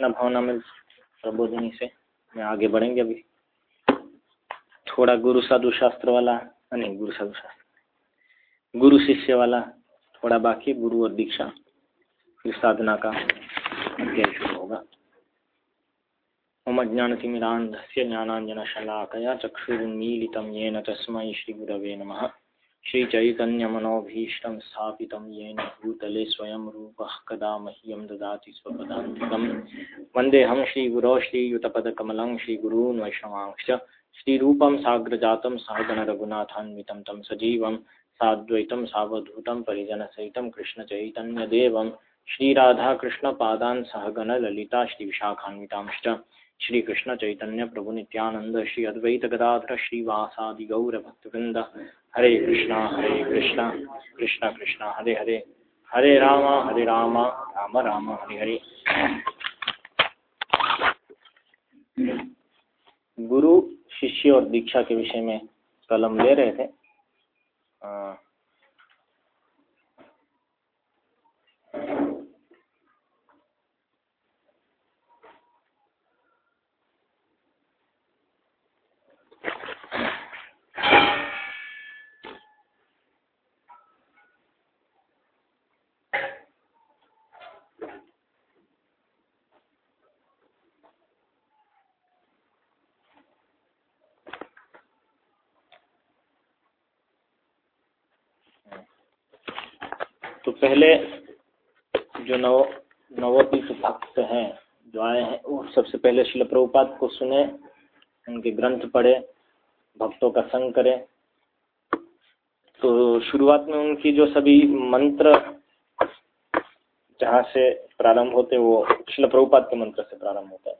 कृष्ण भावना में प्रबोधनी से। मैं आगे बढ़ेंगे अभी। थोड़ा गुरु साधु शास्त्र वाला, नहीं, गुरु साधु शास्त्र गुरु शिष्य वाला थोड़ा बाकी, गुरु और दीक्षा फिर साधना का अध्याय शुरू होगा। मम ज्ञानतिमिरान्धस्य ज्ञानाञ्जनशलाकया चक्षुरुन्मीलितं येन तस्मै श्रीगुरवे नमः। श्रीचैतन्यमनोभीष्टं स्थापितं येन भूतले स्वयं रूपः कदा मह्यं ददाति स्वपदान्तिकं वन्देऽहं श्रीगुरो श्रीयुतपदकमलं श्रीगुरून् वैष्णवांश्च। श्रीरूपं साग्रजातं सहगणरघुनाथान्वितं तं सजीवं, साद्वैतं सावधूतं परिजनसहितं कृष्णचैतन्यदेवं। श्रीराधाकृष्णपादान् सहगणललिता श्रीविशाखान्वितांश्च। श्रीकृष्ण चैतन्य प्रभु नित्यानंद, श्री अद्वैत गदाधर श्रीवासादि गौर भक्तवृंद। हरे कृष्णा हरे कृष्णा कृष्णा कृष्णा, हरे हरे। हरे राम हरे राम राम राम, हरे हरे। गुरु, शिष्य और दीक्षा के विषय में कल हम ले रहे थे आ, तो पहले जो नव, नवोदित भक्त हैं, जो आए हैं, वो सबसे पहले शिल प्रभुपाद को सुने, उनके ग्रंथ पढ़े, भक्तों का संग करें। तो शुरुआत में उनकी जो सभी मंत्र जहाँ से प्रारंभ होते वो शिल प्रभुपाद के मंत्र से प्रारंभ होता है।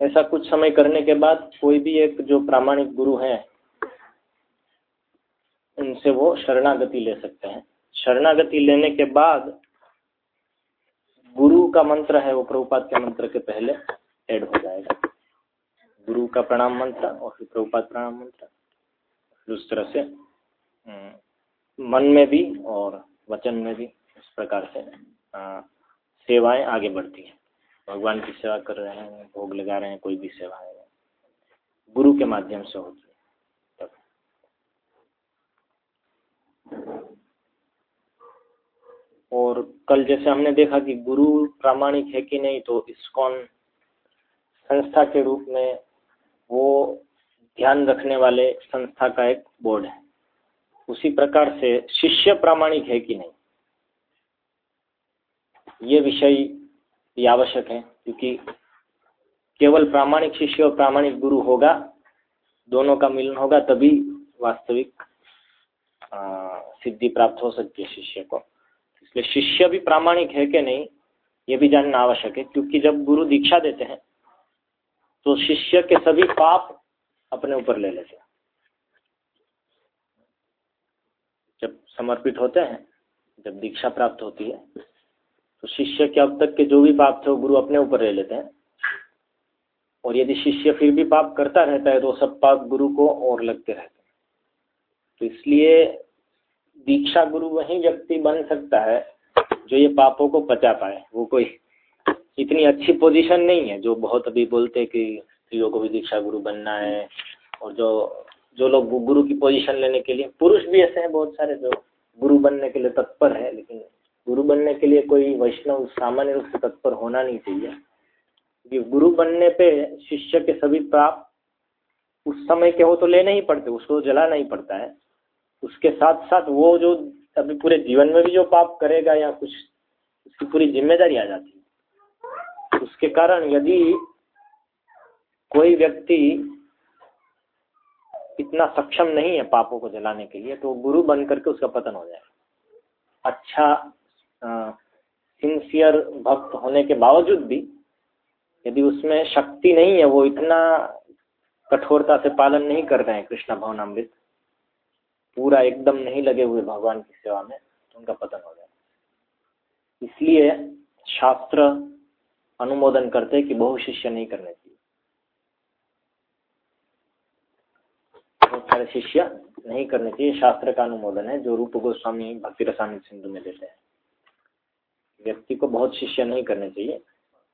ऐसा कुछ समय करने के बाद कोई भी एक जो प्रामाणिक गुरु हैं, उनसे वो शरणागति ले सकते हैं। शरणागति लेने के बाद गुरु का मंत्र है वो प्रभुपाद के मंत्र के पहले ऐड हो जाएगा। गुरु का प्रणाम मंत्र और फिर प्रभुपाद प्रणाम मंत्र। फिर उस तरह से हम्म, मन में भी और वचन में भी इस प्रकार से आ, सेवाएँ आगे बढ़ती हैं। भगवान की सेवा कर रहे हैं भोग लगा रहे हैं कोई भी सेवा है। गुरु के माध्यम से होती है और कल जैसे हमने देखा कि गुरु प्रामाणिक है कि नहीं तो इसकॉन संस्था के रूप में वो ध्यान रखने वाले संस्था का एक बोर्ड है। उसी प्रकार से शिष्य प्रामाणिक है कि नहीं, ये विषय भी आवश्यक है, क्योंकि केवल प्रामाणिक शिष्य और प्रामाणिक गुरु होगा, दोनों का मिलन होगा, तभी वास्तविक सिद्धि प्राप्त हो सकती है शिष्य को। इसलिए शिष्य भी प्रामाणिक है कि नहीं, ये भी जानना आवश्यक है, क्योंकि जब गुरु दीक्षा देते हैं तो शिष्य के सभी पाप अपने ऊपर ले लेते हैं। जब समर्पित होते हैं, जब दीक्षा प्राप्त होती है तो शिष्य के अब तक के जो भी पाप थे, वो गुरु अपने ऊपर ले लेते हैं। और यदि शिष्य फिर भी पाप करता रहता है तो सब पाप गुरु को और लगते रहते हैं। तो इसलिए दीक्षा गुरु वही व्यक्ति बन सकता है जो ये पापों को पचा पाए। वो कोई इतनी अच्छी पोजीशन नहीं है, जो बहुत अभी बोलते कि स्त्रियों को भी दीक्षा गुरु बनना है और जो जो लोग गुरु की पोजीशन लेने के लिए, पुरुष भी ऐसे हैं बहुत सारे जो गुरु बनने के लिए तत्पर है, लेकिन गुरु बनने के लिए कोई वैष्णव सामान्य रूप से तत्पर होना नहीं चाहिए। क्योंकि गुरु बनने पे शिष्य के सभी पाप उस समय के हो तो लेने ही पड़ते, उसको जलाना ही पड़ता है। उसके साथ साथ वो जो अभी पूरे जीवन में भी जो पाप करेगा या कुछ, उसकी पूरी ज़िम्मेदारी आ जाती है। उसके कारण यदि कोई व्यक्ति इतना सक्षम नहीं है पापों को जलाने के लिए तो गुरु बन करके उसका पतन हो जाए। अच्छा सिंसियर भक्त होने के बावजूद भी यदि उसमें शक्ति नहीं है, वो इतना कठोरता से पालन नहीं कर रहे हैं कृष्णा भवनामृत पूरा एकदम नहीं लगे हुए भगवान की सेवा में तो उनका पतन हो जाए। इसलिए शास्त्र अनुमोदन करते कि बहु शिष्य नहीं करने चाहिए। बहुत सारे शिष्य नहीं करने चाहिए, शास्त्र का अनुमोदन है, जो रूप गोस्वामी भक्ति रसायन सिंधु में देते हैं। व्यक्ति को बहुत शिष्य नहीं करने चाहिए।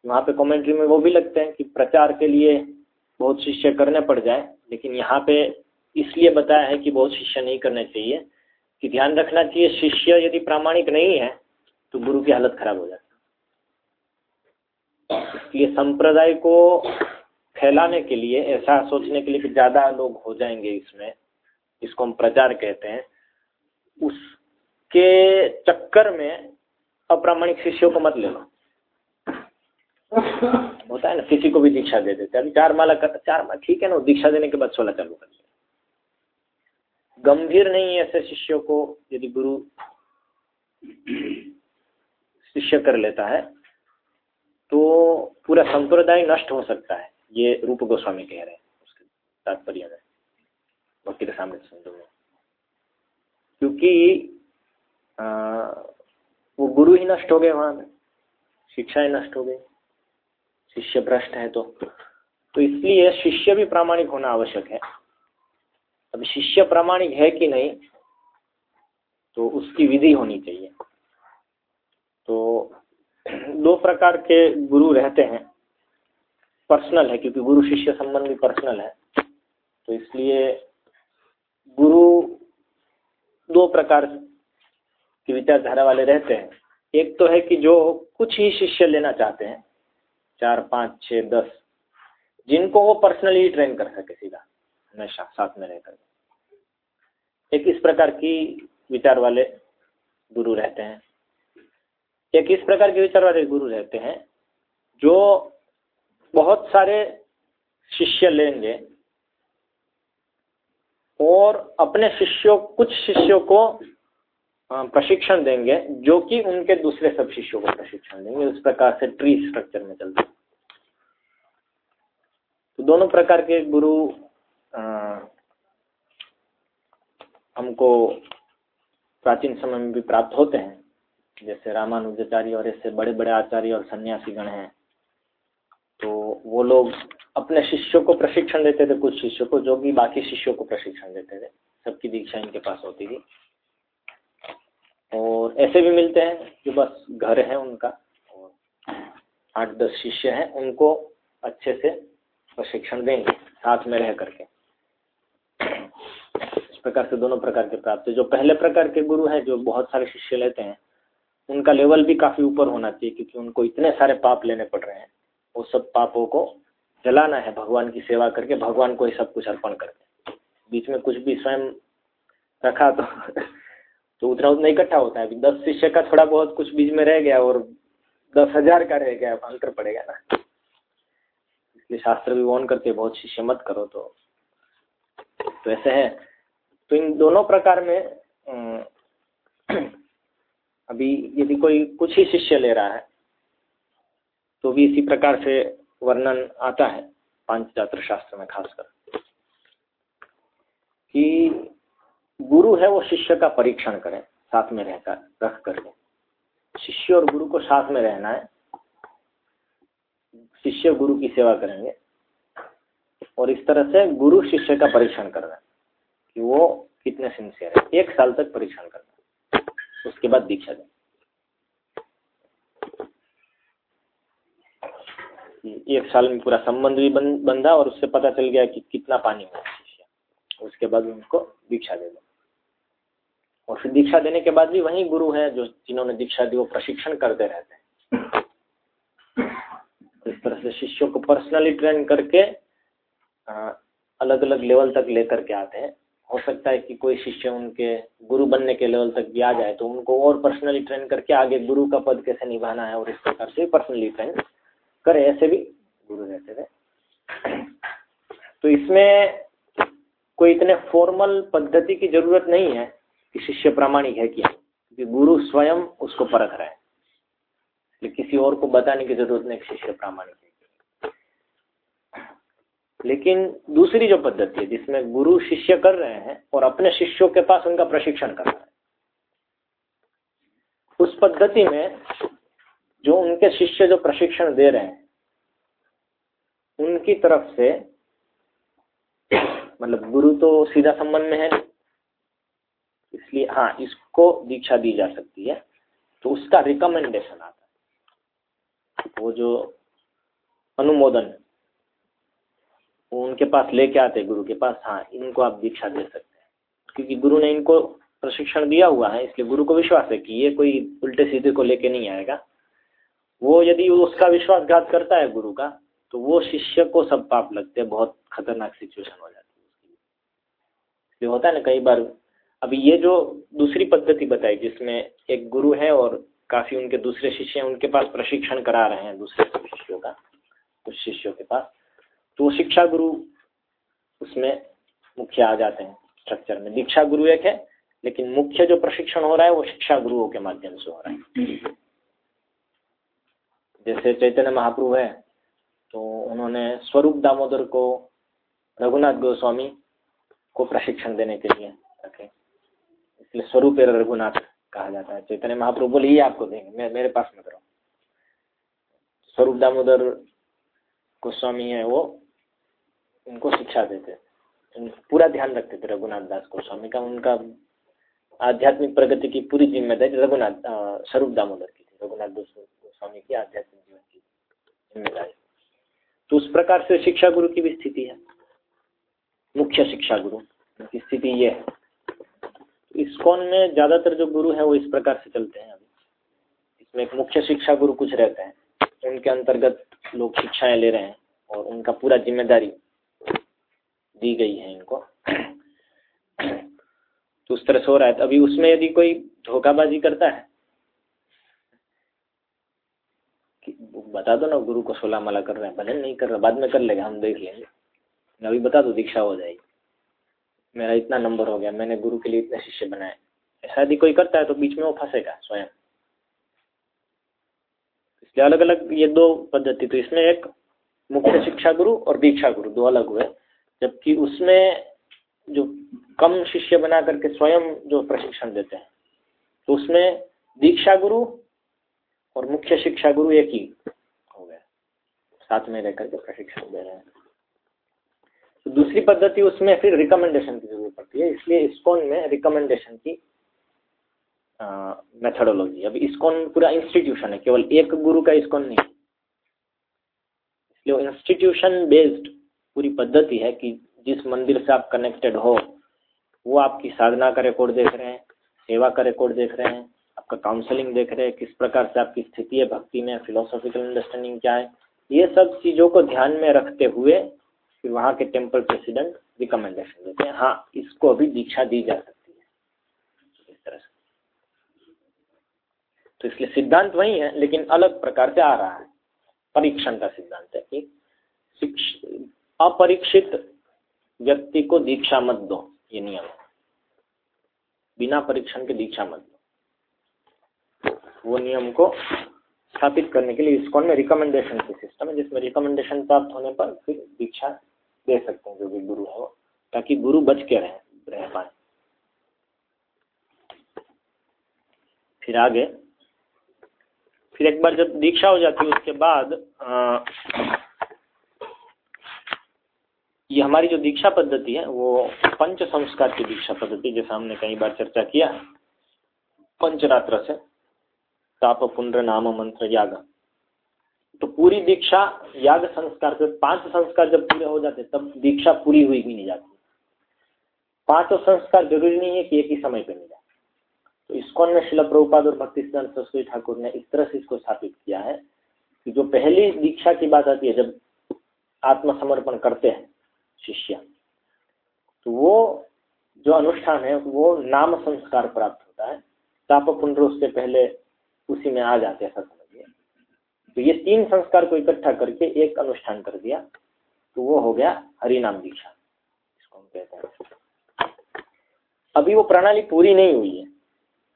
वहाँ पे कमेंट्री में वो भी लगते हैं कि प्रचार के लिए बहुत शिष्य करने पड़ जाए, लेकिन यहाँ पे इसलिए बताया है कि बहुत शिष्य नहीं करना चाहिए, कि ध्यान रखना चाहिए, शिष्य यदि प्रामाणिक नहीं है तो गुरु की हालत खराब हो जाती है। इसलिए संप्रदाय को फैलाने के लिए, ऐसा सोचने के लिए कि ज़्यादा लोग हो जाएँगे इसमें इसको हम प्रचार कहते हैं, उसके चक्कर में अप्रामाणिक शिष्यों को मत ले लो होता है ना, किसी को भी दीक्षा दे देते अभी चार माला कर, चार माला, ठीक है ना दीक्षा देने के बाद सोलह चालू कर गंभीर नहीं है ऐसे शिष्यों को यदि गुरु शिष्य कर लेता है तो पूरा संप्रदाय नष्ट हो सकता है ये रूप गोस्वामी कह रहे हैं उसके तात्पर्य में भक्ति के सामने समझो में क्योंकि आ, वो गुरु ही नष्ट हो गए वहाँ में शिक्षाएँ नष्ट हो गई शिष्य भ्रष्ट है तो। तो इसलिए शिष्य भी प्रामाणिक होना आवश्यक है। अब शिष्य प्रामाणिक है कि नहीं तो उसकी विधि होनी चाहिए। तो दो प्रकार के गुरु रहते हैं। पर्सनल है, क्योंकि गुरु शिष्य संबंध भी पर्सनल है। तो इसलिए गुरु दो प्रकार की विचारधारा वाले रहते हैं। एक तो है कि जो कुछ ही शिष्य लेना चाहते हैं, चार, पाँच छः दस, जिनको वो पर्सनली ट्रेन कर सके सीधा। हमेशा साथ में रहकर। एक इस प्रकार की विचार वाले गुरु रहते हैं। एक इस प्रकार के विचार वाले गुरु रहते हैं जो बहुत सारे शिष्य लेंगे और अपने शिष्यों, कुछ शिष्यों को प्रशिक्षण देंगे जो कि उनके दूसरे सब शिष्यों को प्रशिक्षण देंगे। उस प्रकार से ट्री स्ट्रक्चर में चलते तो दोनों प्रकार के गुरु हमको प्राचीन समय में भी प्राप्त होते हैं। जैसे रामानुजाचार्य और ऐसे बड़े बड़े आचार्य और सन्यासी गण हैं। तो वो लोग अपने शिष्यों को प्रशिक्षण देते थे, कुछ शिष्यों को, जो कि बाकी शिष्यों को प्रशिक्षण देते थे। सबकी दीक्षा इनके पास होती थी। और ऐसे भी मिलते हैं, जो बस घर है उनका। और आठ दस शिष्य हैं, उनको अच्छे से प्रशिक्षण देंगे, साथ में रह करके। प्रकार से, दोनों प्रकार के प्राप्त है। जो पहले प्रकार के गुरु हैं, जो बहुत सारे शिष्य लेते हैं, उनका लेवल भी काफ़ी ऊपर होना चाहिए, क्योंकि उनको इतने सारे पाप लेने पड़ रहे हैं। वो सब पापों को जलाना है, भगवान की सेवा करके, भगवान को ही सब कुछ अर्पण करके बीच में कुछ भी स्वयं रखा तो तो उतना उतना इकट्ठा होता है। अभी दस शिष्य का थोड़ा बहुत कुछ बीच में रह गया और दस हज़ार का रह गया अंतर पड़ेगा ना। इसलिए शास्त्र भी वॉन करते बहुत शिष्य मत करो तो। तो ऐसे है। तो इन दोनों प्रकार में अभी यदि कोई कुछ ही शिष्य ले रहा है तो भी इसी प्रकार से वर्णन आता है पांचजात्र शास्त्र में खासकर। कि गुरु है वो शिष्य का परीक्षण करें, साथ में रहकर, रख कर करके शिष्य और गुरु को साथ में रहना है। शिष्य गुरु की सेवा करेंगे। और इस तरह से गुरु शिष्य का परीक्षण करना है। कि वो कितने सिंसियर है। एक साल तक परीक्षण करना उसके बाद दीक्षा दें एक साल में पूरा संबंध भी बंधा और उससे पता चल गया कि कितना पानी हुआ शिष्य। उसके बाद उनको दीक्षा दे दो। और फिर दीक्षा देने के बाद भी वही गुरु है जो जिन्होंने दीक्षा दी, वो प्रशिक्षण करते रहते हैं। इस तरह से शिष्यों को पर्सनली ट्रेन करके अलग अलग लेवल तक लेकर के आते हैं। हो सकता है कि कोई शिष्य उनके गुरु बनने के लेवल तक भी आ जाए तो उनको और पर्सनली ट्रेन करके आगे गुरु का पद कैसे निभाना है और इस प्रकार से पर्सनली ट्रेन करे, ऐसे भी गुरु रहते थे। तो इसमें कोई इतने फॉर्मल पद्धति की ज़रूरत नहीं है कि शिष्य प्रामाणिक है क्या क्योंकि गुरु स्वयं उसको परख रहा है। किसी और को बताने की ज़रूरत नहीं शिष्य प्रामाणिक है। लेकिन दूसरी जो पद्धति है, जिसमें गुरु शिष्य कर रहे हैं और अपने शिष्यों के पास उनका प्रशिक्षण कर रहा है, उस पद्धति में जो उनके शिष्य जो प्रशिक्षण दे रहे हैं, उनकी तरफ़ से मतलब गुरु तो सीधा संबंध में है, इसलिए हाँ इसको दीक्षा दी जा सकती है तो उसका रिकमेंडेशन आता है। वो जो अनुमोदन वो उनके पास लेके आते गुरु के पास। हाँ इनको आप दीक्षा दे सकते हैं। क्योंकि गुरु ने इनको प्रशिक्षण दिया हुआ है, इसलिए गुरु को विश्वास है कि ये कोई उल्टे सीधे को लेके नहीं आएगा। वो यदि उसका विश्वासघात करता है गुरु का तो वो शिष्य को सब पाप लगते हैं, बहुत खतरनाक सिचुएशन हो जाती है इसलिए होता है ना, कई बार अभी ये जो दूसरी पद्धति बताई, जिसमें एक गुरु है और काफ़ी उनके दूसरे शिष्य हैं, उनके पास प्रशिक्षण करा रहे हैं दूसरे शिष्यों का कुछ शिष्यों के पास। तो शिक्षा गुरु उसमें मुख्य आ जाते हैं स्ट्रक्चर में। दीक्षा गुरु एक है, लेकिन मुख्य जो प्रशिक्षण हो रहा है वो शिक्षा गुरुओं के माध्यम से हो रहा है। जैसे चैतन्य महाप्रभु है तो उन्होंने स्वरूप दामोदर को रघुनाथ गोस्वामी को प्रशिक्षण देने के लिए रखे। इसलिए स्वरूप रघुनाथ कहा जाता है। चैतन्य महाप्रभु बोले ही आपको देंगे मेरे पास मत रहो। स्वरूप दामोदर गोस्वामी है वो उनको शिक्षा देते पूरा ध्यान रखते थे रघुनाथ दास गोस्वामी का। उनका आध्यात्मिक प्रगति की पूरी ज़िम्मेदारी रघुनाथ स्वरूप दामोदर की थी। रघुनाथ दास गोस्वामी की आध्यात्मिक जीवन की ज़िम्मेदारी। तो उस प्रकार से शिक्षा गुरु की भी स्थिति है। मुख्य शिक्षा गुरु की स्थिति ये है। इस्कॉन में ज़्यादातर जो गुरु है वो इस प्रकार से चलते हैं अभी। इसमें एक मुख्य शिक्षा गुरु कुछ रहते हैं। उनके अंतर्गत लोग शिक्षाएँ ले रहे हैं और उनका पूरा ज़िम्मेदारी दी गई है इनको। तो उस तरह से हो रहा है। तो अभी उसमें यदि कोई धोखाबाजी करता है बता दो ना, गुरु को सोलह माला कर रहे हैं, भले नहीं कर रहा, बाद में कर लेगा, हम देख लेंगे। अभी बता दो, दीक्षा हो जाएगी। मेरा इतना नंबर हो गया, मैंने गुरु के लिए इतने शिष्य बनाए। ऐसा यदि कोई करता है तो बीच में वो फंसेगा, स्वयं। इसलिए अलग अलग ये दो पद्धति तो इसमें एक मुख्य शिक्षा गुरु और दीक्षा गुरु, दो अलग हुए। जबकि उसमें जो कम शिष्य बना करके स्वयं जो प्रशिक्षण देते हैं तो उसमें दीक्षा गुरु और मुख्य शिक्षा गुरु एक ही हो गया साथ में रह करके प्रशिक्षण दे रहे हैं। तो दूसरी पद्धति उसमें फिर रिकमेंडेशन की ज़रूरत पड़ती है, इसलिए इस्कॉन में रिकमेंडेशन की मेथडोलॉजी अभी इस्कॉन पूरा इंस्टीट्यूशन है, केवल एक गुरु का इस्कॉन नहीं। इसलिए इंस्टीट्यूशन बेस्ड पूरी पद्धति है कि जिस मंदिर से आप कनेक्टेड हो, वो आपकी साधना का रिकॉर्ड देख रहे हैं, सेवा का रिकॉर्ड देख रहे हैं, आपका काउंसलिंग देख रहे हैं, किस प्रकार से आपकी स्थिति है, भक्ति में फिलोसॉफिकल अंडरस्टैंडिंग क्या है, ये सब चीज़ों को ध्यान में रखते हुए फिर वहाँ के टेंपल प्रेसिडेंट रिकमेंडेशन देते हैं। हाँ इसको अभी दीक्षा दी जा सकती है। इस तरह से। तो इसलिए सिद्धांत वही है, लेकिन अलग प्रकार से आ रहा है। परीक्षण का सिद्धांत है कि अपरीक्षित व्यक्ति को दीक्षा मत दो ये नियम बिना परीक्षण के दीक्षा मत दो। वो नियम को स्थापित करने के लिए इसकोन में रिकमेंडेशन की सिस्टम है जिसमें रिकमेंडेशन प्राप्त होने पर फिर दीक्षा दे सकते हैं जो भी गुरु है ताकि गुरु बच के रहे रह पाए। फिर आगे फिर एक बार जब दीक्षा हो जाती है उसके बाद आ, ये हमारी जो दीक्षा पद्धति है, वो पंच संस्कार की दीक्षा पद्धति, जैसे हमने कई बार चर्चा किया है। पंचरात्र से ताप पुंड्र नाम मंत्र याग। तो पूरी दीक्षा याग संस्कार से, पाँच संस्कार जब पूरे हो जाते, तब दीक्षा पूरी हुई भी नहीं जाती। पाँचों संस्कार ज़रूरी नहीं है कि एक ही समय पर मिल। तो इसकोन में शिला प्रभुपाद और भक्ति सरस्वती ठाकुर ने इस तरह से इसको स्थापित किया है कि जो पहली दीक्षा की बात आती है, जब आत्मसमर्पण करते हैं शिष्य। तो वो जो अनुष्ठान है, वो नाम संस्कार प्राप्त होता है। ताप पुंड्र उससे पहले उसी में आ जाते हैं, ऐसा समझिए। तो ये तीन संस्कार को इकट्ठा करके एक अनुष्ठान कर दिया। तो वो हो गया हरिनाम दीक्षा इसको हम कहते हैं। अभी वो प्रणाली पूरी नहीं हुई है।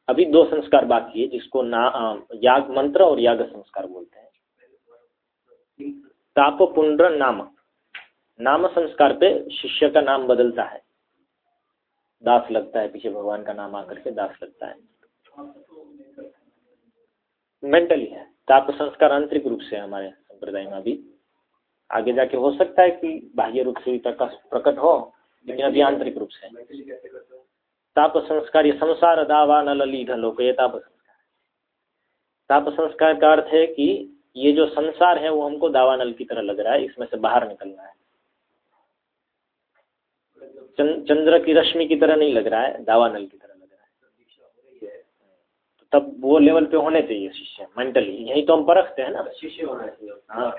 अभी दो संस्कार बाकी है, जिसको ना याग मंत्र और याग संस्कार बोलते हैं। ताप पुंड्र नाम। नाम संस्कार पे शिष्य का नाम बदलता है। दास लगता है, पीछे भगवान का नाम आकर के दास लगता है। मेंटली है। ताप संस्कार आंतरिक रूप से हमारे संप्रदाय में अभी। आगे जाके हो सकता है कि बाह्य रूप से प्रकट हो, लेकिन अभी आंतरिक रूप से। ताप संस्कार, ये संसार दावा न लली ढलो ये ताप संस्कार। ताप संस्कार का अर्थ है कि ये जो संसार है, वो हमको दावानल की तरह लग रहा है, इसमें से बाहर निकलना है। चंद्र की रश्मि की तरह नहीं लग रहा है दावानल की तरह लग रहा है। तो तब वो लेवल पे होने चाहिए शिष्य मेंटली यही तो हम परखते हैं ना। शिष्य होना चाहिए हाँ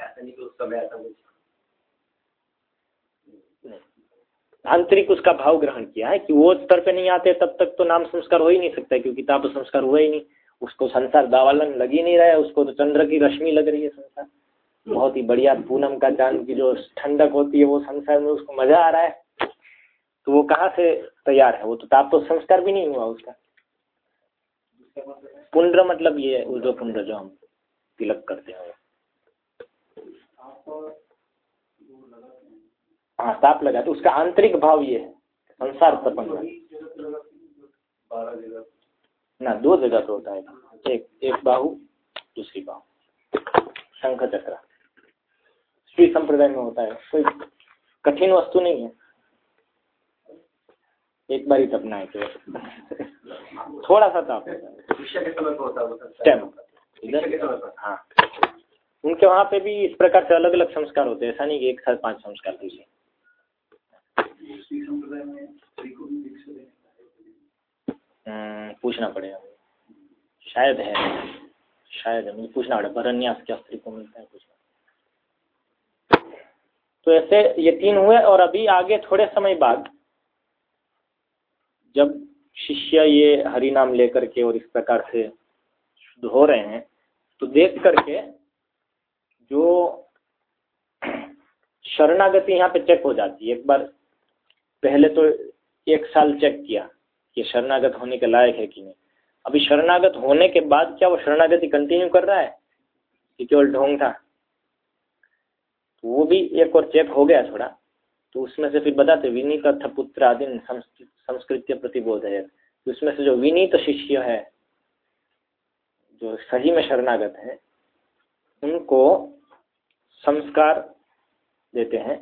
आंतरिक उसका भाव ग्रहण किया है कि वो स्तर पे नहीं आते तब तक तो नाम संस्कार हो ही नहीं सकता क्योंकि ताप संस्कार हुआ ही नहीं। उसको संसार दावालन लग ही नहीं रहा है उसको तो चंद्र की रश्मि लग रही है संसार। बहुत ही बढ़िया पूनम का चाँद की जो ठंडक होती है वो संसार में उसको मज़ा आ रहा है। तो वो कहाँ से तैयार है? वो तो ताप तो संस्कार भी नहीं हुआ उसका। पुंड्र मतलब ये जो पुंड्र जो हम तिलक करते हैं। हाँ ताप लगा तो उसका आंतरिक भाव ये है, संसार तपन ना, दो जगह पे होता है। एक एक बाहु, दूसरी बाहु। शंख चक्र। श्री संप्रदाय में होता है। कोई कठिन वस्तु नहीं है। एक बार ही तपना है केवल थोड़ा सा ताप है इधर हाँ। उनके वहाँ पे भी इस प्रकार से अलग अलग संस्कार होते हैं। ऐसा नहीं कि एक साथ पाँच संस्कार कीजिए हम्म, पूछना पड़ेगा। शायद है। शायद है। मुझे पूछना पड़ेगा। बरन्यास क्या स्त्री को मिलता है? पूछना तो ऐसे ये तीन हुए और अभी आगे थोड़े समय बाद जब शिष्य ये हरि नाम लेकर के और इस प्रकार से शुद्ध हो रहे हैं तो देख करके जो शरणागति यहाँ पे चेक हो जाती है। एक बार पहले तो एक साल चेक किया कि शरणागत होने के लायक है कि नहीं। अभी शरणागत होने के बाद क्या वो शरणागति कंटिन्यू कर रहा है? कि केवल ढोंग था। तो वो भी एक और चेक हो गया थोड़ा। तो उसमें से फिर बताते विनीत अर्थ पुत्र आदि संस्कृत्य प्रतिबोध है। तो उसमें से जो विनीत शिष्य है, जो सही में शरणागत है, उनको संस्कार देते हैं,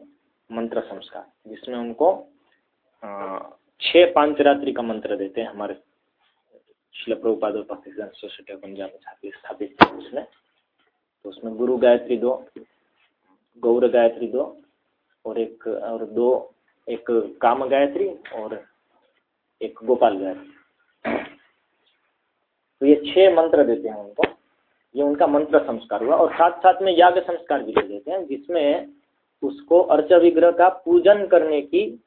मंत्र संस्कार, जिसमें उनको छः पांचरात्रि का मंत्र देते हैं हमारे शिल प्रभुपाद पाकिस्तान सोसाइटी ऑफ़ पंजाब में स्थापित उसमें तो उसमें गुरु गायत्री दो, गौर गायत्री दो और एक, और दो, एक काम गायत्री और एक गोपाल गायत्री। तो ये छह मंत्र देते हैं उनको। ये उनका मंत्र संस्कार हुआ और साथ साथ में याग संस्कार भी दे देते हैं, जिसमें उसको अर्च विग्रह का पूजन करने की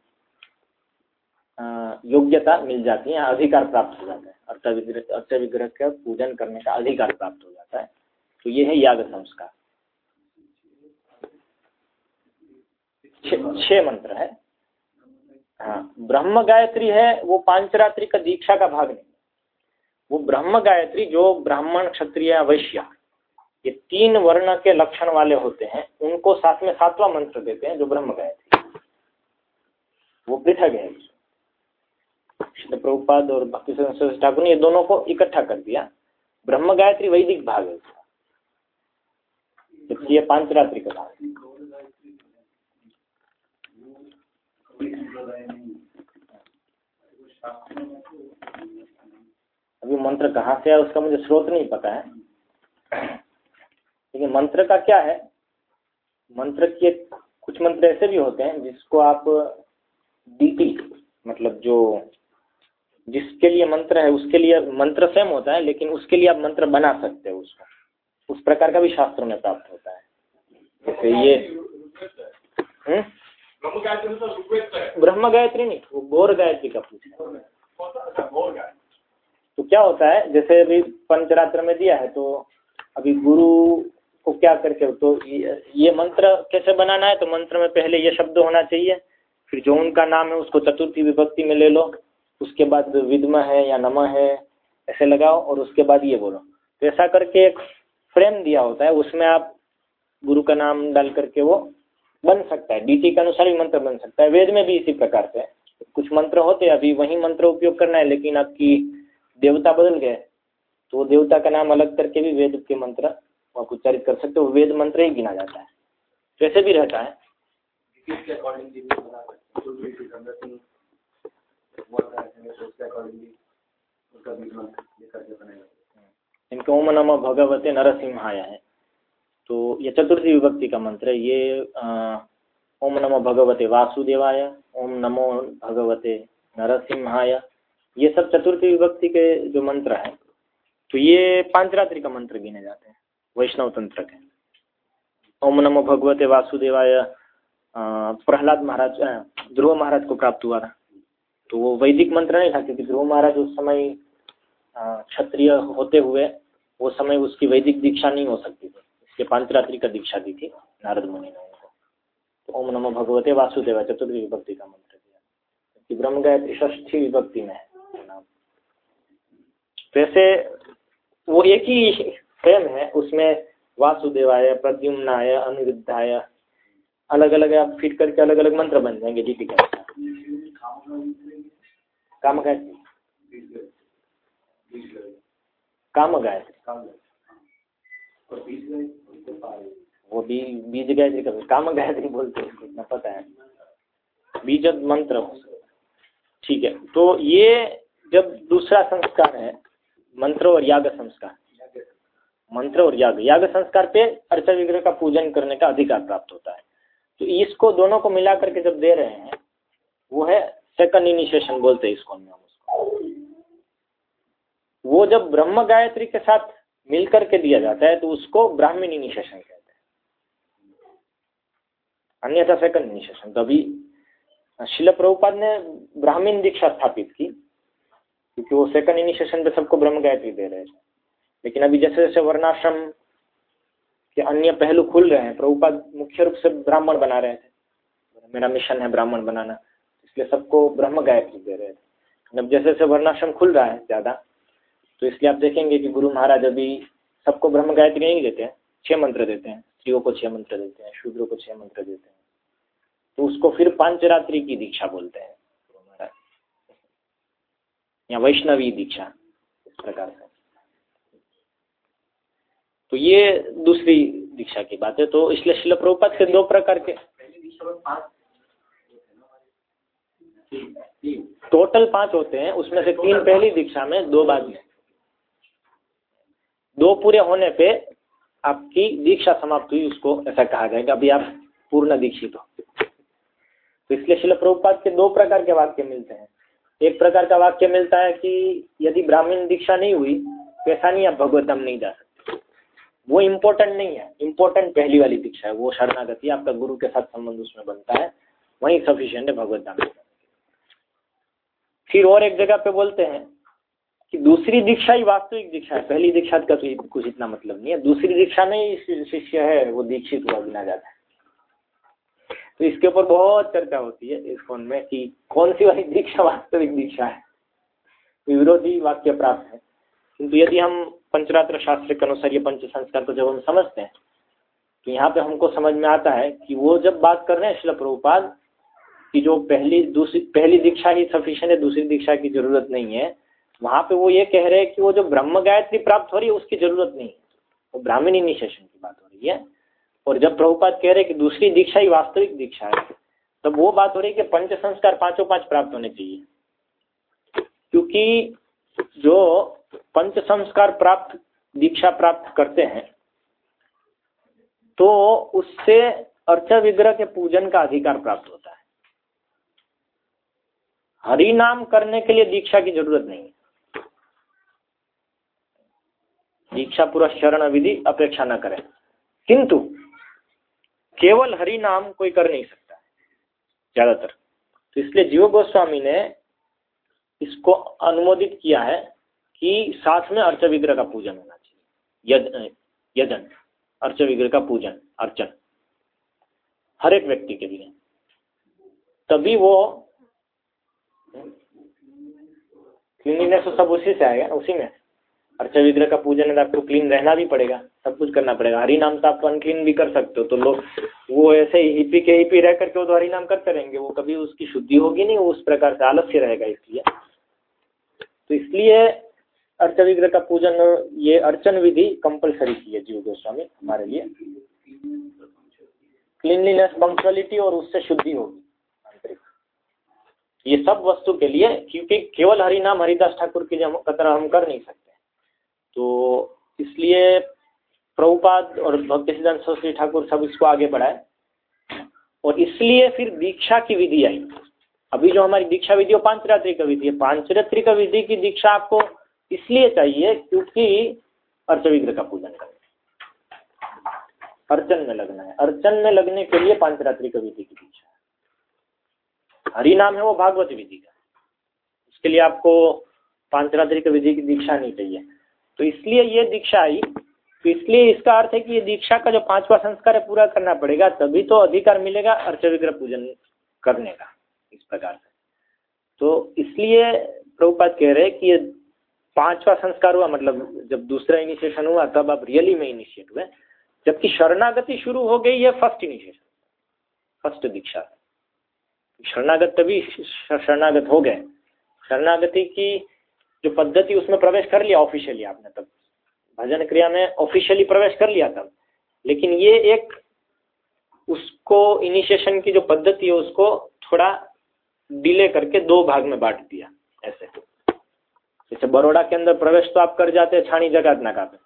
योग्यता मिल जाती है, अधिकार प्राप्त हो जाता है। अर्थ विग्रह अर्थ विग्रह का पूजन करने का अधिकार प्राप्त हो जाता है। तो ये है याग संस्कार। छह मंत्र है। हाँ ब्रह्म गायत्री है, वो पांचरात्रि का दीक्षा का भाग नहीं। वो ब्रह्म गायत्री जो ब्राह्मण, क्षत्रिय, वैश्य, ये तीन वर्ण के लक्षण वाले होते हैं, उनको साथ में सातवां मंत्र देते हैं, जो ब्रह्म गायत्री वो पृथक है। प्रभुपाद और भक्ति ठाकुर ने ये दोनों को इकट्ठा कर दिया। ब्रह्म गायत्री वैदिक भाग है। ये पांचरात्रि का भाग अभी मंत्र कहाँ से है उसका मुझे स्रोत नहीं पता है। लेकिन मंत्र का क्या है? मंत्र के कुछ मंत्र ऐसे भी होते हैं जिसको आप डीपी मतलब जो जिसके लिए मंत्र है, उसके लिए मंत्र सेम होता है, लेकिन उसके लिए आप मंत्र बना सकते हो उसको। उस प्रकार का भी शास्त्रों में प्राप्त होता है। जैसे ये हम्म? ब्रह्म गायत्री नहीं, वो गौर गायत्री का पूछा तो क्या होता है, जैसे अभी पंचरात्र में दिया है तो अभी गुरु को क्या करके तो ये मंत्र कैसे बनाना है? तो मंत्र में पहले ये शब्द होना चाहिए, फिर जो उनका नाम है, उसको चतुर्थी विभक्ति में ले लो, उसके बाद विद्म है या नमा है, ऐसे लगाओ, और उसके बाद ये बोलो। तो ऐसा करके एक फ्रेम दिया होता है, उसमें आप गुरु का नाम डाल करके वो बन सकता है डीटी के अनुसार भी मंत्र बन सकता है वेद में भी इसी प्रकार से कुछ मंत्र होते हैं अभी वही मंत्र उपयोग करना है लेकिन आपकी देवता बदल गए तो देवता का नाम अलग करके भी वेद के मंत्र आप उच्चारित कर सकते हो वेद मंत्र ही गिना जाता है। तो ऐसे भी रहता है। इनके ओम नम भगवते नरसिंहाय है। तो ये चतुर्थी विभक्ति का मंत्र है। ये ओम नमो भगवते वासुदेवाय, ओम नमो भगवते नरसिम्हाय ये सब चतुर्थी विभक्ति के जो मंत्र हैं तो ये पांचरात्रि का मंत्र गिने जाते हैं, वैष्णव तंत्र के। ओम नमो भगवते वासुदेवाय प्रहलाद महाराज ध्रुव महाराज को प्राप्त हुआ था। तो वो वैदिक मंत्र नहीं था, क्योंकि ध्रुव महाराज उस समय क्षत्रिय होते हुए, वो समय उसकी वैदिक दीक्षा नहीं हो सकती थी। इसके पांचरात्रि का दीक्षा दी थी, नारद मुनि ने उनको। तो ओम नमो भगवते वासुदेवा चतुर्थी विभक्ति का मंत्र दिया। ब्रह्म गायत्री षष्ठी विभक्ति में तो वो एक ही प्रेम है, उसमें वासुदेवाय, प्रद्युम्नाय, अनिरुद्धाय अलग अलग आप फिट करके अलग अलग मंत्र बन जाएँगे, जी है। काम गायत्री काम गायत्री। वो भी बीज गायत्री काम गायत्री बोलते हैं पता है। बीज मंत्र ठीक है तो ये जब दूसरा संस्कार है, मंत्र और याग संस्कार। मंत्र और याग याग संस्कार पे अर्चा विग्रह का पूजन करने का अधिकार प्राप्त होता है। तो इसको दोनों को मिला करके जब दे रहे हैं, वो है सेकंड इनिशिएशन बोलते हैं इसको हम उसको। वो जब ब्रह्म गायत्री के साथ मिल करके दिया जाता है तो उसको ब्राह्मण इनिशिएशन कहते हैं। अन्यथा सेकंड इनिशिएशन तो अभी शिल प्रभुपाद ने ब्राह्मीण दीक्षा स्थापित की, क्योंकि वो सेकंड इनिशिएशन पे सबको ब्रह्म गायत्री दे रहे थे। लेकिन अभी जैसे जैसे वर्णाश्रम के अन्य पहलू खुल रहे हैं, प्रभुपाद मुख्य रूप से ब्राह्मण बना रहे थे। मेरा मिशन है ब्राह्मण बनाना, इसलिए सबको ब्रह्म गायत्री दे रहे थे। अब जैसे जैसे वर्णाश्रम खुल रहा है ज़्यादा तो इसलिए आप देखेंगे कि गुरु महाराज अभी सबको ब्रह्म गायत्री नहीं देते हैं, छह मंत्र देते हैं। स्त्रियों को छह मंत्र देते हैं, शूद्रों को छह मंत्र देते हैं। तो उसको फिर पांचरात्रि की दीक्षा बोलते हैं गुरु महाराज। या वैष्णवी दीक्षा, इस प्रकार से। तो ये दूसरी दीक्षा की बात है। तो इसलिए शिल प्रभुपद के दो प्रकार के। टोटल पाँच होते हैं, उसमें से तीन पहली दीक्षा में दो बाद में दो पूरे होने पे आपकी दीक्षा समाप्त हुई, उसको ऐसा कहा जाएगा। अभी आप पूर्ण दीक्षित हो। तो इसलिए शिल प्रभुपाद के दो प्रकार के वाक्य मिलते हैं। एक प्रकार का वाक्य मिलता है कि यदि ब्राह्मण दीक्षा नहीं हुई तो ऐसा नहीं आप भगवतम नहीं जा सकते। वो इम्पोर्टेंट नहीं है। इम्पोर्टेंट पहली वाली दीक्षा है। वो शरणागति आपका गुरु के साथ संबंध उसमें बनता है। वही सफिशियंट है भगवत फिर और एक जगह पे बोलते हैं कि दूसरी दीक्षा ही वास्तविक दीक्षा है। पहली दीक्षा का तो कुछ इतना मतलब नहीं है। दूसरी दीक्षा में ही शिष्य है, वो दीक्षित हुआ गिना जाता है। तो इसके ऊपर बहुत चर्चा होती है इस फ़ोन में कि कौन सी वाली दीक्षा वास्तविक दीक्षा है। विरोधी वाक्य प्राप्त है। किंतु यदि हम पंचरात्र शास्त्र के अनुसार ये पंच संस्कार को जब हम समझते हैं तो यहाँ पे हमको समझ में आता है कि वो जब बात कर रहे हैं शिल प्रभुपाद, कि जो पहली दूसरी पहली दीक्षा ही सफिशियंट है, दूसरी दीक्षा की ज़रूरत नहीं है वहाँ पे वो ये कह रहे हैं कि वो जो ब्रह्म गायत्री प्राप्त हो रही है, उसकी ज़रूरत नहीं। वो ब्राह्मणी निशेषण की बात हो रही है। और जब प्रभुपाद कह रहे हैं कि दूसरी दीक्षा ही वास्तविक दीक्षा है, तब वो बात हो रही है कि पंच संस्कार पाँचों पाँच प्राप्त होने चाहिए। क्योंकि जो पंच संस्कार प्राप्त, दीक्षा प्राप्त करते हैं तो उससे अर्चा विग्रह के पूजन का अधिकार प्राप्त होता है। हरि नाम करने के लिए दीक्षा की ज़रूरत नहीं है। दीक्षा पूरा शरण विधि अपेक्षा न करें। किंतु केवल हरि नाम कोई कर नहीं सकता, ज़्यादातर। तो इसलिए जीव गोस्वामी ने इसको अनुमोदित किया है कि साथ में अर्च विग्रह का पूजन होना चाहिए। यजन अर्च विग्रह का पूजन, अर्चन। हर एक व्यक्ति के लिए। तभी वो क्लीनिनेस तो सब उसी से आएगा, उसी में। अर्चा विग्रह का पूजन है तो आपको क्लीन रहना भी पड़ेगा, सब कुछ करना पड़ेगा। हरी नाम तो आप अनक्लीन भी कर सकते हो तो लोग वो ऐसे ही हिपी के हिपी रह करके वो तो हरी नाम करते रहेंगे, वो कभी उसकी शुद्धि होगी नहीं उस प्रकार से आलस्य रहेगा इसलिए। तो इसलिए अर्चा विग्रह का पूजन, ये अर्चन विधि कंपलसरी की है जीव गोस्वामी, हमारे लिए। क्लीनलीनेस पंक्चुअलिटी और उससे शुद्धि होगी ये सब वस्तु के लिए, क्योंकि केवल हरि नाम हरिदास ठाकुर की तरह हम कर नहीं सकते। तो इसलिए प्रभुपाद और भक्ति सिद्धांत सरस्वती ठाकुर सब इसको आगे बढ़ाए। और इसलिए फिर दीक्षा की विधि आई। अभी जो हमारी दीक्षा विधि है पांचरात्रि का विधि है। पांचरात्रि का विधि की दीक्षा आपको इसलिए चाहिए क्योंकि अर्च विग्रह का पूजन करना अर्चन में लगना है। अर्चन में लगने के लिए पांचरात्रि का विधि की दीक्षा हरि नाम है वो भागवत विधि का। उसके लिए आपको पांचरात्रि का विधि की दीक्षा नहीं चाहिए। तो इसलिए ये दीक्षा आई। तो इसलिए इसका अर्थ है कि ये दीक्षा का जो पांचवा संस्कार है, पूरा करना पड़ेगा, तभी तो अधिकार मिलेगा अर्च विग्रह पूजन करने का, इस प्रकार से। तो इसलिए प्रभुपात कह रहे हैं कि ये पांचवा संस्कार हुआ मतलब जब दूसरा इनिशिएशन हुआ, तब आप रियली में इनिशिएट हुए। जबकि शरणागति शुरू हो गई है फ़र्स्ट इनिशिएशन फ़र्स्ट दीक्षा। शरणागत तभी शरणागत हो गए। शरणागति की जो पद्धति उसमें प्रवेश कर लिया ऑफिशियली आपने तब। भजन क्रिया में ऑफिशियली प्रवेश कर लिया तब। लेकिन ये एक उसको इनिशिएशन की जो पद्धति है, उसको थोड़ा डिले करके दो भाग में बांट दिया, ऐसे। जैसे बड़ोड़ा के अंदर प्रवेश तो आप कर जाते हैं, छानी जगत नाका पे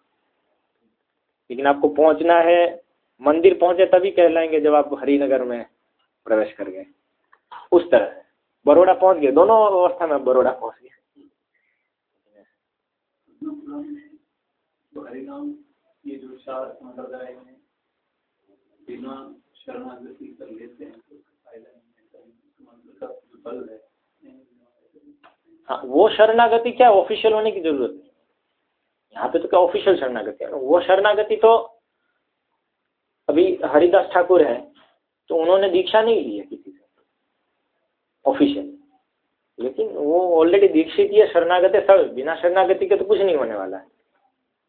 लेकिन आपको पहुँचना है, मंदिर पहुँचे तभी कहलाएँगे जब आप हरिनगर में प्रवेश कर गए। उस तरह। बड़ोड़ा पहुँच गए। दोनों अवस्था में बड़ोड़ा पहुँच गए। तो हरिनाम ये जो चार हैं, बिना शरणागति कर लेते हैं तो नहीं मंत्र का जो बल है हाँ वो शरणागति क्या ऑफिशियल होने की ज़रूरत है यहाँ पे तो क्या ऑफिशियल शरणागति है? वो शरणागति तो अभी हरिदास ठाकुर है तो उन्होंने दीक्षा नहीं ली है किसी से। ऑफिशियल लेकिन वो ऑलरेडी दीक्षित ही है शरणागति सब बिना शरणागति के तो कुछ नहीं होने वाला है।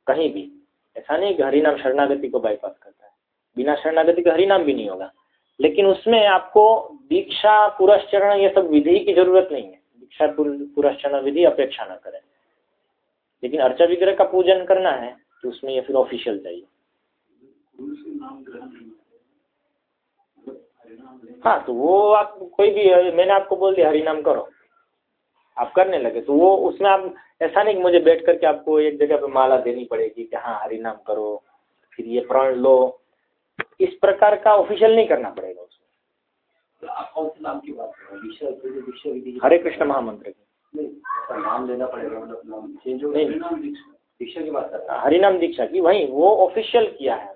कहीं भी। ऐसा नहीं कि हरिनाम शरणागति को बाईपास करता है। बिना शरणागति के हरिनाम भी नहीं होगा। लेकिन उसमें आपको दीक्षा, पुरस्चरण, ये सब विधि की ज़रूरत नहीं है। दीक्षा पुरस्चरण विधि अपेक्षा न करें। लेकिन अर्चा विग्रह का पूजन करना है तो उसमें ये फिर ऑफिशियल चाहिए। हाँ तो वो आप, कोई भी, मैंने आपको बोल दिया, हरिनाम करो। आप करने लगे तो वो उसमें आप ऐसा नहीं कि मुझे बैठ करके आपको एक जगह पे माला देनी पड़ेगी कि हाँ हरि नाम करो फिर ये प्रण लो। इस प्रकार का ऑफिशियल नहीं करना पड़ेगा उसमें। आप कौन से नाम की बात कर रहे हैं? हरे कृष्ण महामंत्र की। नाम लेना पड़ेगा मतलब चेंज हो दीक्षा की बात कर रहा हरिनाम दीक्षा की वही वो ऑफिशियल किया है।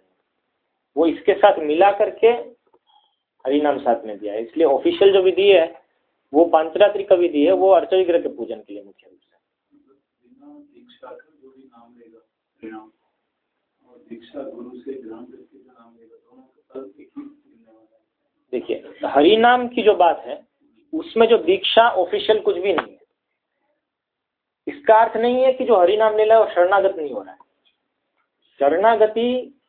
वो इसके साथ मिला करके हरिनाम साथ में दिया है। इसलिए ऑफिशियल जो विधि है वो पांचरात्रि का विधि है, वो अर्च ग्रह के पूजन के लिए मुख्य रूप से। जो भी नाम नाम का देखिए जो बात है, उसमें जो दीक्षा ऑफिशियल कुछ भी नहीं है। इसका अर्थ नहीं है कि जो हरिनाम ले रहा है वो शरणागत नहीं हो रहा है। शरणागति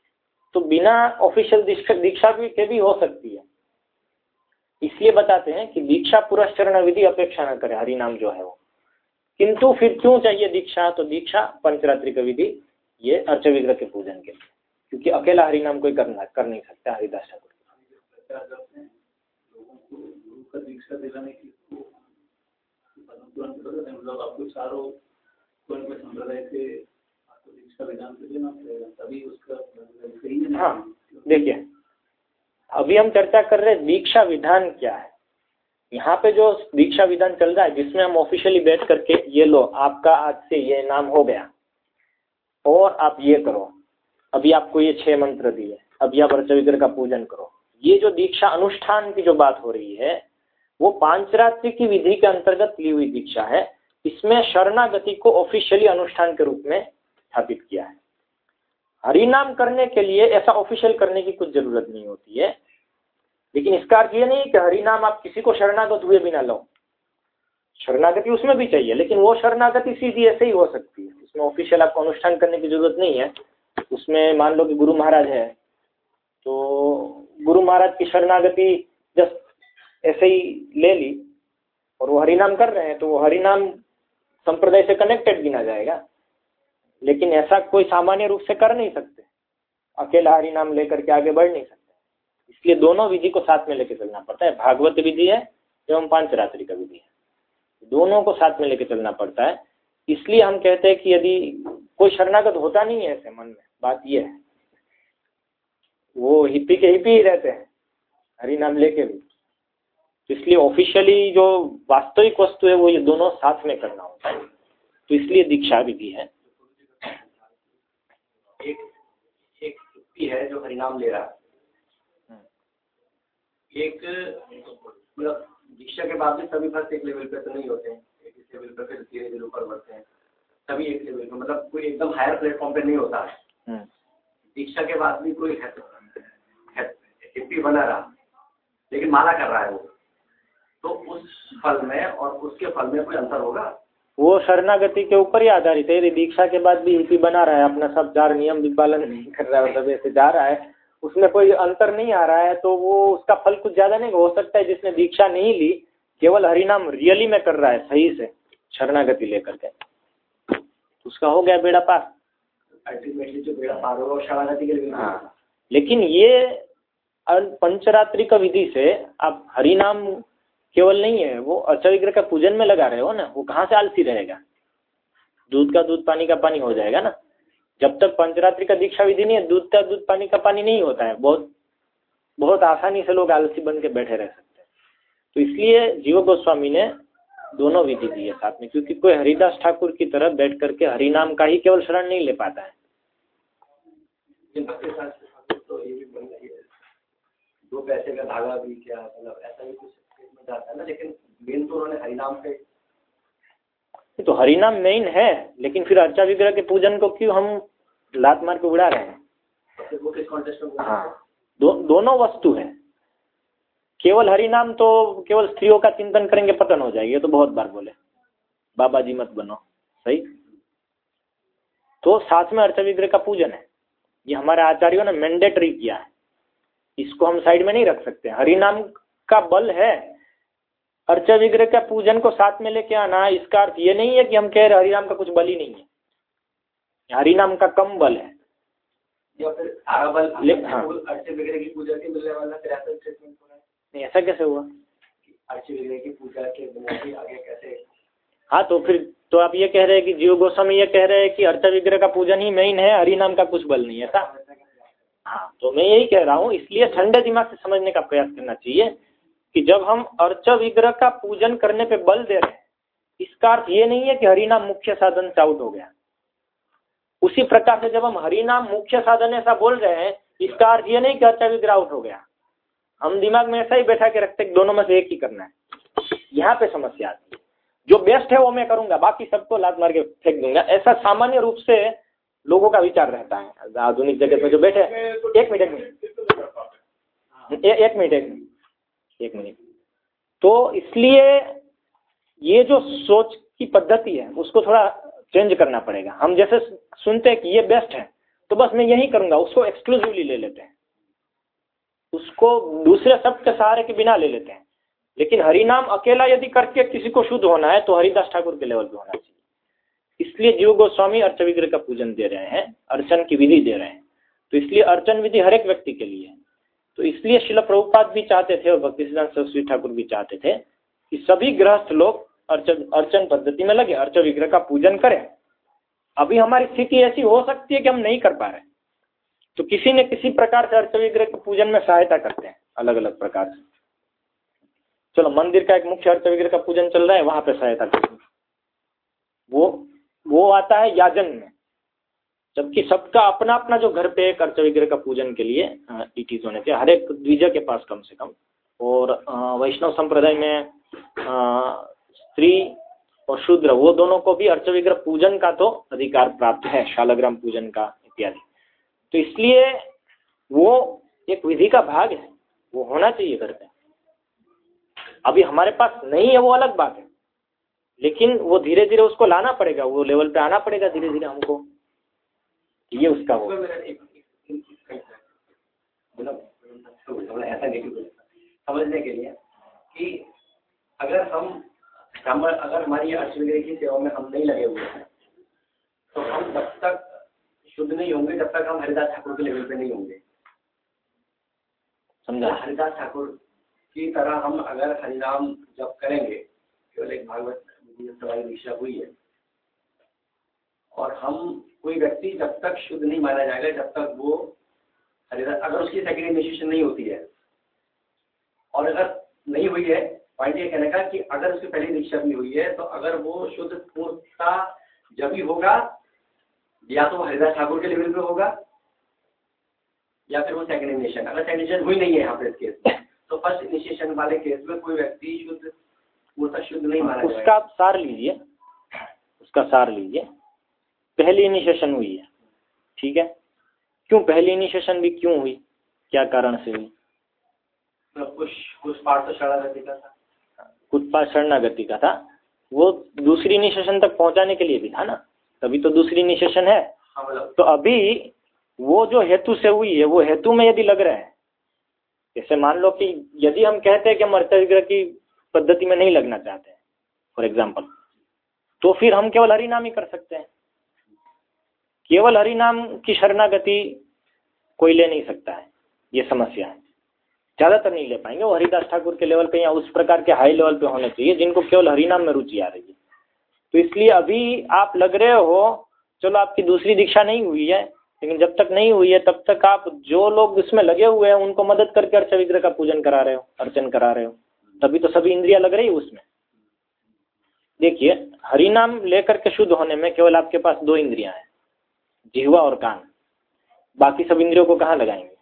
तो बिना ऑफिशियल दीक्षा के भी हो सकती है। इसलिए बताते हैं कि दीक्षा पुरस्चरण विधि अपेक्षा न करे, हरिनाम जो है वो। किंतु फिर क्यों चाहिए दीक्षा? तो दीक्षा पंचरात्रि का विधि, ये अर्च के पूजन के क्योंकि अकेला हरिनाम कोई करना कर नहीं सकता, हरिदास ठाकुर। हाँ देखिए। अभी हम चर्चा कर रहे हैं दीक्षा विधान क्या है। यहाँ पे जो दीक्षा विधान चल रहा है, जिसमें हम ऑफिशियली बैठ करके ये लो, आपका आज से ये नाम हो गया। और आप ये करो, अभी आपको ये छह मंत्र दिए अभी आप रचविग्र का पूजन करो। ये जो दीक्षा अनुष्ठान की जो बात हो रही है, वो पांचरात्रि की विधि के अंतर्गत ली हुई दीक्षा है। इसमें शरणागति को ऑफिशियली अनुष्ठान के रूप में स्थापित किया है। हरिनाम करने के लिए ऐसा ऑफिशियल करने की कुछ ज़रूरत नहीं होती है। लेकिन इसका अर्थ ये नहीं कि हरिनाम आप किसी को शरणागत हुए बिना लो शरणागति उसमें भी चाहिए, लेकिन वो शरणागति सीधी ऐसे ही हो सकती है। उसमें ऑफिशियल आपको अनुष्ठान करने की ज़रूरत नहीं है। उसमें मान लो कि गुरु महाराज है तो गुरु महाराज की शरणागति जस्ट ऐसे ही ले ली और वो हरिनाम कर रहे हैं तो वो हरिनाम संप्रदाय से कनेक्टेड गिना जाएगा। लेकिन ऐसा कोई सामान्य रूप से कर नहीं सकते। अकेला हरि नाम लेकर के आगे बढ़ नहीं सकते। इसलिए दोनों विधि को साथ में लेकर चलना पड़ता है। भागवत विधि है एवं पांचरात्रि का विधि है। दोनों को साथ में लेकर चलना पड़ता है। इसलिए हम कहते हैं कि यदि कोई शरणागत होता नहीं है ऐसे मन में, बात यह है। वो हिप्पी के हिप्पी ही रहते हैं, हरि नाम लेके भी। तो इसलिए ऑफिशियली जो वास्तविक वस्तु है वो ये दोनों साथ में करना होता है। तो इसलिए दीक्षा विधि है। एक एक हिप्पी है जो हरिनाम ले रहा है। हम्म। एक मतलब दीक्षा के बाद भी सभी भक्त एक लेवल पे तो नहीं होते हैं। एक इस लेवल पे फिर धीरे धीरे ऊपर बढ़ते हैं। सभी एक लेवल पे मतलब कोई एकदम हायर प्लेटफॉर्म पे नहीं होता है। हम्म। दीक्षा के बाद भी कोई हिप्पी बना रहा लेकिन माला कर रहा है वो। तो उस फल में और उसके फल में कोई अंतर होगा? वो शरणागति के ऊपर ही आधारित है। यदि दीक्षा के बाद भी हिप्पी बना रहा है अपना सब चार नियम भी पालन नहीं कर रहा है मतलब ऐसे जा रहा है उसमें कोई अंतर नहीं आ रहा है तो वो उसका फल कुछ ज़्यादा नहीं हो सकता है जिसने दीक्षा नहीं ली केवल हरिनाम रियली में कर रहा है सही से शरणागति लेकर के। उसका हो गया बेड़ा पार। अल्टीमेटली जो बेड़ा पार होगा शरणागति के हाँ। लेकिन ये पंचरात्रि का विधि से आप हरिनाम केवल नहीं है, वो अर्चा विग्रह का पूजन में लगा रहे हो ना, वो कहाँ से आलसी रहेगा? दूध का दूध, पानी का पानी हो जाएगा ना। जब तक पंचरात्रि का दीक्षा विधि नहीं है, दूध का दूध, पानी का पानी नहीं होता है। बहुत बहुत आसानी से लोग आलसी बन के बैठे रह सकते हैं। तो इसलिए जीव गोस्वामी ने दोनों विधि दी है साथ में, क्योंकि कोई हरिदास ठाकुर की तरह बैठ करके हरिनाम का ही केवल शरण नहीं ले पाता है। तो दो पैसे का धागा भी क्या मतलब ऐसा भी कुछ है ना लेकिन मेन तो उन्होंने हरिनाम पे तो हरिनाम मेन है लेकिन फिर अर्चा विग्रह के पूजन को क्यों हम लात मार के उड़ा रहे हैं? तो वो किस कॉन्टेस्ट में हाँ दो, दोनों वस्तु है। केवल हरिनाम तो केवल स्त्रियों का चिंतन करेंगे पतन हो जाएगी। तो बहुत बार बोले। बाबा जी मत बनो। सही? तो साथ में अर्चा विग्रह का पूजन है। ये हमारे आचार्यों ने मैंडेटरी किया है। इसको हम साइड में नहीं रख सकते। हरिनाम का बल है अर्चा विग्रह का पूजन को साथ में लेके आना इसका अर्थ ये नहीं है कि हम कह रहे हरिनाम का कुछ बल ही नहीं है। हरिनाम का कम बल है। हाँ। अर्चा विग्रह की पूजा के मिलने वाला फिर ऐसा हो है? नहीं कैसे हुआ? अर्चा विग्रह की पूजा के बिना भी आगे कैसे? हाँ तो फिर तो आप ये कह रहे हैं कि जीव गोस्वामी ये कह रहे हैं कि अर्चा विग्रह का पूजन ही मेन है हरिनाम का कुछ बल नहीं है ऐसा? हाँ तो मैं यही कह रहा हूँ इसलिए ठंडे दिमाग से समझने का प्रयास करना चाहिए। कि जब हम अर्च विग्रह का पूजन करने पे बल दे रहे हैं, इसका अर्थ ये नहीं है कि हरिनाम मुख्य साधन से आउट हो गया। उसी प्रकार से जब हम हरिनाम मुख्य साधन ऐसा बोल रहे हैं, इसका अर्थ ये नहीं कि अर्चा विग्रह आउट हो गया। हम दिमाग में ऐसा ही बैठा के रखते दोनों में से एक ही करना है। यहाँ पे समस्या आती है। जो बेस्ट है वो मैं करूँगा, बाकी सबको लात मार के फेंक दूँगा। ऐसा सामान्य रूप से लोगों का विचार रहता है। आधुनिक जगत में जो बैठे एक मिनट एक मिनट एक मिनट। एक मिनट। तो इसलिए ये जो सोच की पद्धति है, उसको थोड़ा चेंज करना पड़ेगा। हम जैसे सुनते हैं कि ये बेस्ट है तो बस मैं यही करूँगा, उसको एक्सक्लूसिवली ले लेते हैं। उसको दूसरे सब के सहारे के बिना ले लेते हैं। लेकिन हरिनाम अकेला यदि करके किसी को शुद्ध होना है तो हरिदास ठाकुर के लेवल पे होना चाहिए। इसलिए जीव गोस्वामी अर्चविग्रह का पूजन दे रहे हैं, अर्चन की विधि दे रहे हैं। तो इसलिए अर्चन विधि हर एक व्यक्ति के लिए है। तो इसलिए शिला प्रभुपाद भी चाहते थे और भक्ति सिद्धांत सरस्वती ठाकुर भी चाहते थे कि सभी गृहस्थ लोग अर्चन अर्चन पद्धति में लगे, अर्च विग्रह का पूजन करें। अभी हमारी स्थिति ऐसी हो सकती है कि हम नहीं कर पा रहे। तो किसी न किसी प्रकार से अर्च विग्रह के पूजन में सहायता करते हैं अलग अलग प्रकार से। चलो, मंदिर का एक मुख्य अर्च विग्रह का पूजन चल रहा है, वहाँ पे सहायता करते वो वो आता है याजन में। जबकि सबका अपना अपना जो घर पे कर्तव्य विग्रह का पूजन के लिए इटीज होने थे हर एक द्विजा के पास कम से कम। और वैष्णव संप्रदाय में स्त्री और शूद्र, वो दोनों को भी अर्च विग्रह पूजन का तो अधिकार प्राप्त है, शालग्राम पूजन का इत्यादि। तो इसलिए वो एक विधि का भाग है, वो होना चाहिए घर पे। अभी हमारे पास नहीं है, वो अलग बात है। लेकिन वो धीरे धीरे उसको लाना पड़ेगा, वो लेवल पे आना पड़ेगा धीरे धीरे हमको। ये उसका वो। समझने के लिए कि अगर हम हम अगर हमारी अश्वगिरी की सेवा में हम नहीं लगे हुए हैं तो हम जब तक शुद्ध नहीं होंगे जब तक हम हरिदास ठाकुर के लेवल पे नहीं होंगे। समझा। हरिदास ठाकुर की तरह हम अगर हरिनाम जब करेंगे केवल एक भागवत सवाई दीक्षा हुई है और हम कोई व्यक्ति जब तक शुद्ध नहीं माना जाएगा जब तक वो अगर उसकी सेकेंड इनिशिएशन नहीं होती है। और अगर नहीं हुई है पॉइंट ये कहने का कि अगर उसकी पहली दीक्षा भी हुई है तो अगर वो शुद्ध पूर्णता जब ही होगा या तो हरिदास ठाकुर के लेवल पे होगा या फिर वो सेकंड इनिशिएशन अगर सेकंड इनिशिएशन हुई नहीं है यहाँ पे इस केस में तो फ़र्स्ट इनिशिएशन वाले केस में कोई व्यक्ति शुद्ध पूर्णता शुद्ध नहीं माना उसका सार लीजिए। उसका सार लीजिए। पहली इनिशिएशन हुई है। ठीक है? क्यों पहली इनिशिएशन भी क्यों हुई? क्या कारण से हुई? कुछ कुछ पार्ट तो शरणागति का था। कुछ पार्ट शरणागति का था। वो दूसरी इनिशिएशन तक पहुँचाने के लिए भी था ना? तभी तो दूसरी इनिशिएशन है। हाँ मतलब। तो अभी वो जो हेतु से हुई है वो हेतु में यदि लग रहा है जैसे मान लो कि यदि हम कहते हैं कि हम अर्थ विग्रह की पद्धति में नहीं लगना चाहते फॉर एग्ज़ाम्पल तो फिर हम केवल हरिनाम ही कर सकते हैं। केवल हरिनाम की शरणागति कोई ले नहीं सकता है, ये समस्या है। ज़्यादातर नहीं ले पाएँगे। वो हरिदास ठाकुर के लेवल पे या उस प्रकार के हाई लेवल पे होने चाहिए, जिनको केवल हरिनाम में रुचि आ रही है। तो इसलिए अभी आप लग रहे हो, चलो आपकी दूसरी दीक्षा नहीं हुई है, लेकिन जब तक नहीं हुई है, तब तक आप जो लोग इसमें लगे हुए हैं, उनको मदद करके अर्च विग्रह का पूजन करा रहे हो, अर्चन करा रहे हो। तभी तो सभी इंद्रिया लग रही है उसमें। देखिए, हरिनाम लेकर के शुद्ध होने में केवल आपके पास दो इंद्रियाँ हैं। जिहवा और कान। बाकी सब इंद्रियों को कहाँ लगाएँगे?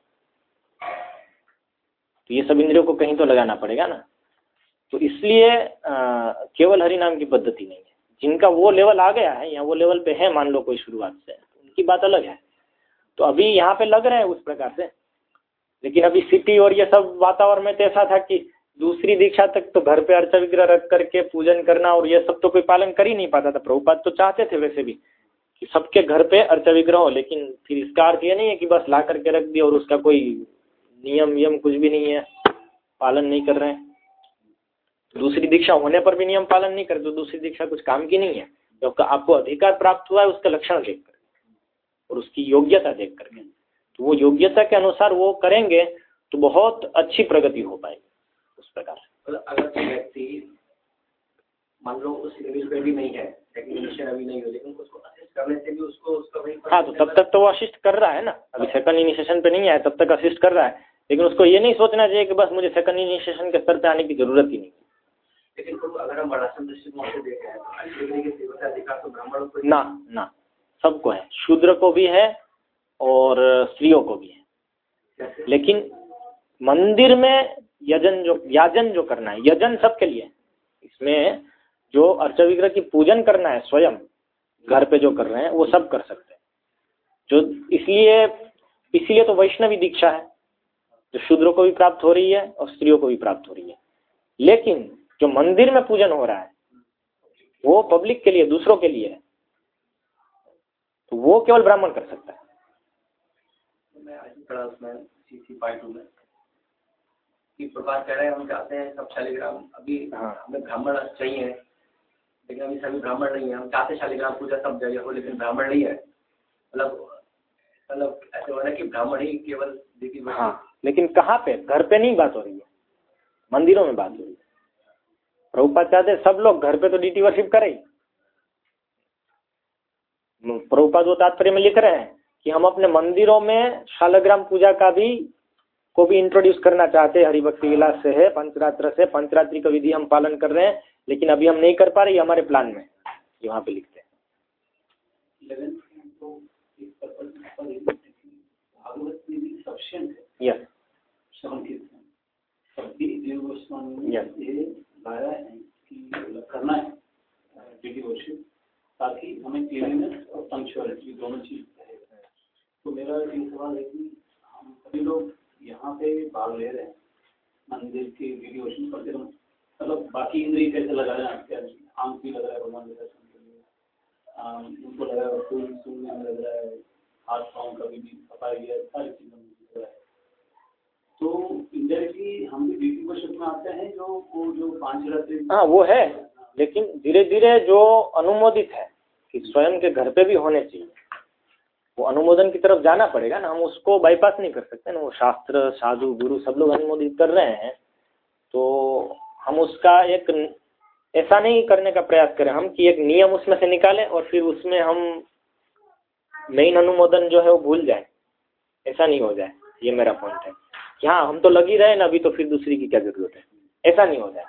तो ये सब इंद्रियों को कहीं तो लगाना पड़ेगा ना। तो इसलिए केवल हरिनाम की पद्धति नहीं है। जिनका वो लेवल आ गया है या वो लेवल पे है, मान लो कोई शुरुआत से, उनकी बात अलग है। तो अभी यहाँ पे लग रहे हैं उस प्रकार से। लेकिन अभी सिटी और ये सब वातावरण में तो ऐसा था कि दूसरी दीक्षा तक तो घर पे अर्चा विग्रह रख करके पूजन करना और ये सब तो कोई पालन कर ही नहीं पाता था। प्रभुपाद तो चाहते थे वैसे भी। कि सबके घर पे अर्चा विग्रह हो, लेकिन फिर इसका अर्थ ये नहीं है कि बस ला करके रख दिया और उसका कोई नियम नियम कुछ भी नहीं है, पालन नहीं कर रहे हैं। दूसरी दीक्षा होने पर भी नियम पालन नहीं करते तो दूसरी दीक्षा कुछ काम की नहीं है। क्योंकि आपको अधिकार प्राप्त हुआ है, उसका लक्षण देख कर और उसकी योग्यता देख करके। तो वो योग्यता के अनुसार वो करेंगे तो बहुत अच्छी प्रगति हो पाएगी उस प्रकार मतलब अगर व्यक्ति, मान लो उस लेवल पे भी नहीं है टेक्नीशियन अभी नहीं हो, लेकिन उसको हाँ तो तब तक तो वो असिस्ट कर रहा है ना। अभी सेकंड इनिशिएशन पे नहीं आया तब तक असिस्ट कर रहा है। लेकिन उसको ये नहीं सोचना चाहिए कि बस मुझे सेकंड इनिशिएशन के स्तर पे आने की ज़रूरत ही नहीं। लेकिन अगर हम दृष्टिकोण से देखें तो तो ब्राह्मणों को ना ना। सबको है। शूद्र को भी है और स्त्रियों को भी है। लेकिन मंदिर में यजन जो याजन जो करना है यजन सबके लिए। इसमें जो अर्च विग्रह की पूजन करना है स्वयं घर पे जो कर रहे हैं वो सब कर सकते हैं। जो इसलिए इसलिए तो वैष्णवी दीक्षा है। जो शूद्रों को भी प्राप्त हो रही है और स्त्रियों को भी प्राप्त हो रही है। लेकिन जो मंदिर में पूजन हो रहा है वो पब्लिक के लिए दूसरों के लिए है तो वो केवल ब्राह्मण कर सकता है। प्रभात कह रहे हैं हम चाहते हैं सब शालिग्राम अभी हाँ। हमें ब्राह्मण चाहिए। लेकिन अभी सभी ब्राह्मण नहीं है। हम चाहते शालिग्राम पूजा सब जगह हो, लेकिन ब्राह्मण नहीं है। मतलब मतलब ऐसे हो रहा है कि ब्राह्मण ही केवल दीदी हाँ लेकिन कहाँ पे? घर पे नहीं बात हो रही है। मंदिरों में बात हो रही है। प्रभुपाद चाहते सब लोग घर पे तो डी टी वर्शिप करें। प्रभुपाद वो तात्पर्य में लिख रहे हैं कि हम अपने मंदिरों में शालग्राम पूजा का भी, को भी इंट्रोड्यूस करना चाहते हैं। हरिभक्ति विलास से है, पंचरात्र से, पंचरात्रि का विधि हम पालन कर रहे हैं। लेकिन अभी हम नहीं कर पा रहे, ये हमारे प्लान में ये वहाँ पे लिखते हैं। है ताकि हमें क्लीनिनेस और पंक्चुअलिटी दोनों चीज़ तो मेरा ये सवाल है कि हम सभी लोग यहाँ पे भाग ले रहे हैं। मंदिर की वीडियो करते मतलब बाकी इंद्रिय कैसे लगा रहे हैं? क्या आँख भी लग रहा है भगवान के दर्शन के लिए? उनको लग रहा है फूल में लग रहा है, हाथ पाँव कभी भी सफ़ाई है सारी चीज़ों में लग रहा है। तो इंडायरेक्टली हम भी ड्यूटी वर्षिप में आते हैं जो, वो जो पाँच रहते हाँ वो है, लेकिन धीरे धीरे जो अनुमोदित है कि स्वयं के घर पे भी होने चाहिए। वो अनुमोदन की तरफ़ जाना पड़ेगा ना, हम उसको बाईपास नहीं कर सकते ना। वो शास्त्र, साधु, गुरु सब लोग अनुमोदित कर रहे हैं। हम उसका एक ऐसा नहीं करने का प्रयास करें। हम कि एक नियम उसमें से निकालें और फिर उसमें हम मेन अनुमोदन जो है वो भूल जाए। ऐसा नहीं हो जाए। ये मेरा पॉइंट है। कि हाँ हम तो लग रहे ना अभी तो फिर दूसरी की क्या ज़रूरत है? ऐसा नहीं हो जाए।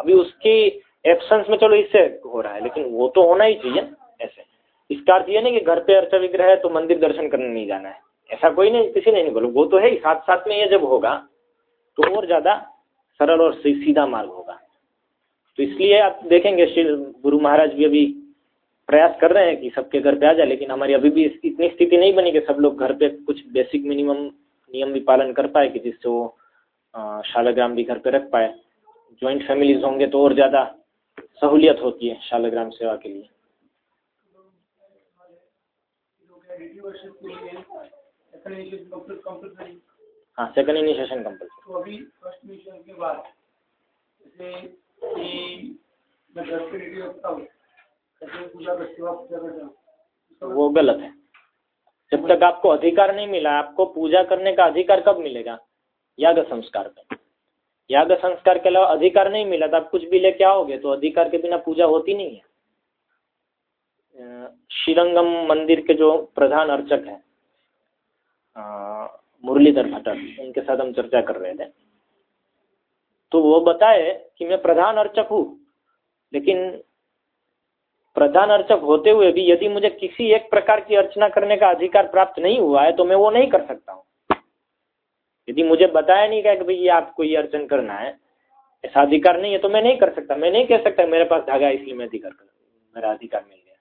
अभी उसकी एब्सेंस में चलो, इससे हो रहा है, लेकिन वो तो होना ही चाहिए। ऐसे। इसका अर्थ ये नहीं कि घर पे अर्चा विग्रह है तो मंदिर दर्शन करने नहीं जाना है। ऐसा कोई नहीं, किसी ने नहीं बोलो। वो तो है ही साथ साथ में ये जब होगा तो और ज़्यादा सरल और सीधा मार्ग होगा। तो इसलिए आप देखेंगे श्री गुरु महाराज भी अभी प्रयास कर रहे हैं कि सबके घर पे आ जाए, लेकिन हमारी अभी भी इतनी स्थिति नहीं बनी कि सब लोग घर पे कुछ बेसिक मिनिमम नियम भी पालन कर पाए कि जिससे वो शालाग्राम भी घर पे रख पाए। ज्वाइंट फैमिलीज़ होंगे तो और ज़्यादा सहूलियत होती है शालाग्राम सेवा के लिए। हाँ सेकंड इनिशिएशन कंपल्सरी तो अभी फ़र्स्ट इनिशिएशन के बाद जैसे कि मैं घर पे रेडी होता हूँ पूजा का सेवा पूजा करता वो गलत है। जब तक आपको अधिकार नहीं मिला आपको पूजा करने का अधिकार कब मिलेगा? याग संस्कार पे। याग संस्कार के अलावा अधिकार नहीं मिला तो आप कुछ भी लेके आओगे तो अधिकार के बिना पूजा होती नहीं है। श्रीरंगम मंदिर के जो प्रधान अर्चक हैं मुरलीधर भट्ट उनके साथ हम चर्चा कर रहे थे। तो वो बताए कि मैं प्रधान अर्चक हूँ, लेकिन प्रधान अर्चक होते हुए भी यदि मुझे किसी एक प्रकार की अर्चना करने का अधिकार प्राप्त नहीं हुआ है तो मैं वो नहीं कर सकता हूँ। यदि मुझे बताया नहीं गया कि भाई आपको ये अर्चन करना है, ऐसा अधिकार नहीं है तो मैं नहीं कर सकता। मैं नहीं कह सकता मेरे पास धागा इसलिए मैं अधिकार कर, मेरा अधिकार मिल गया।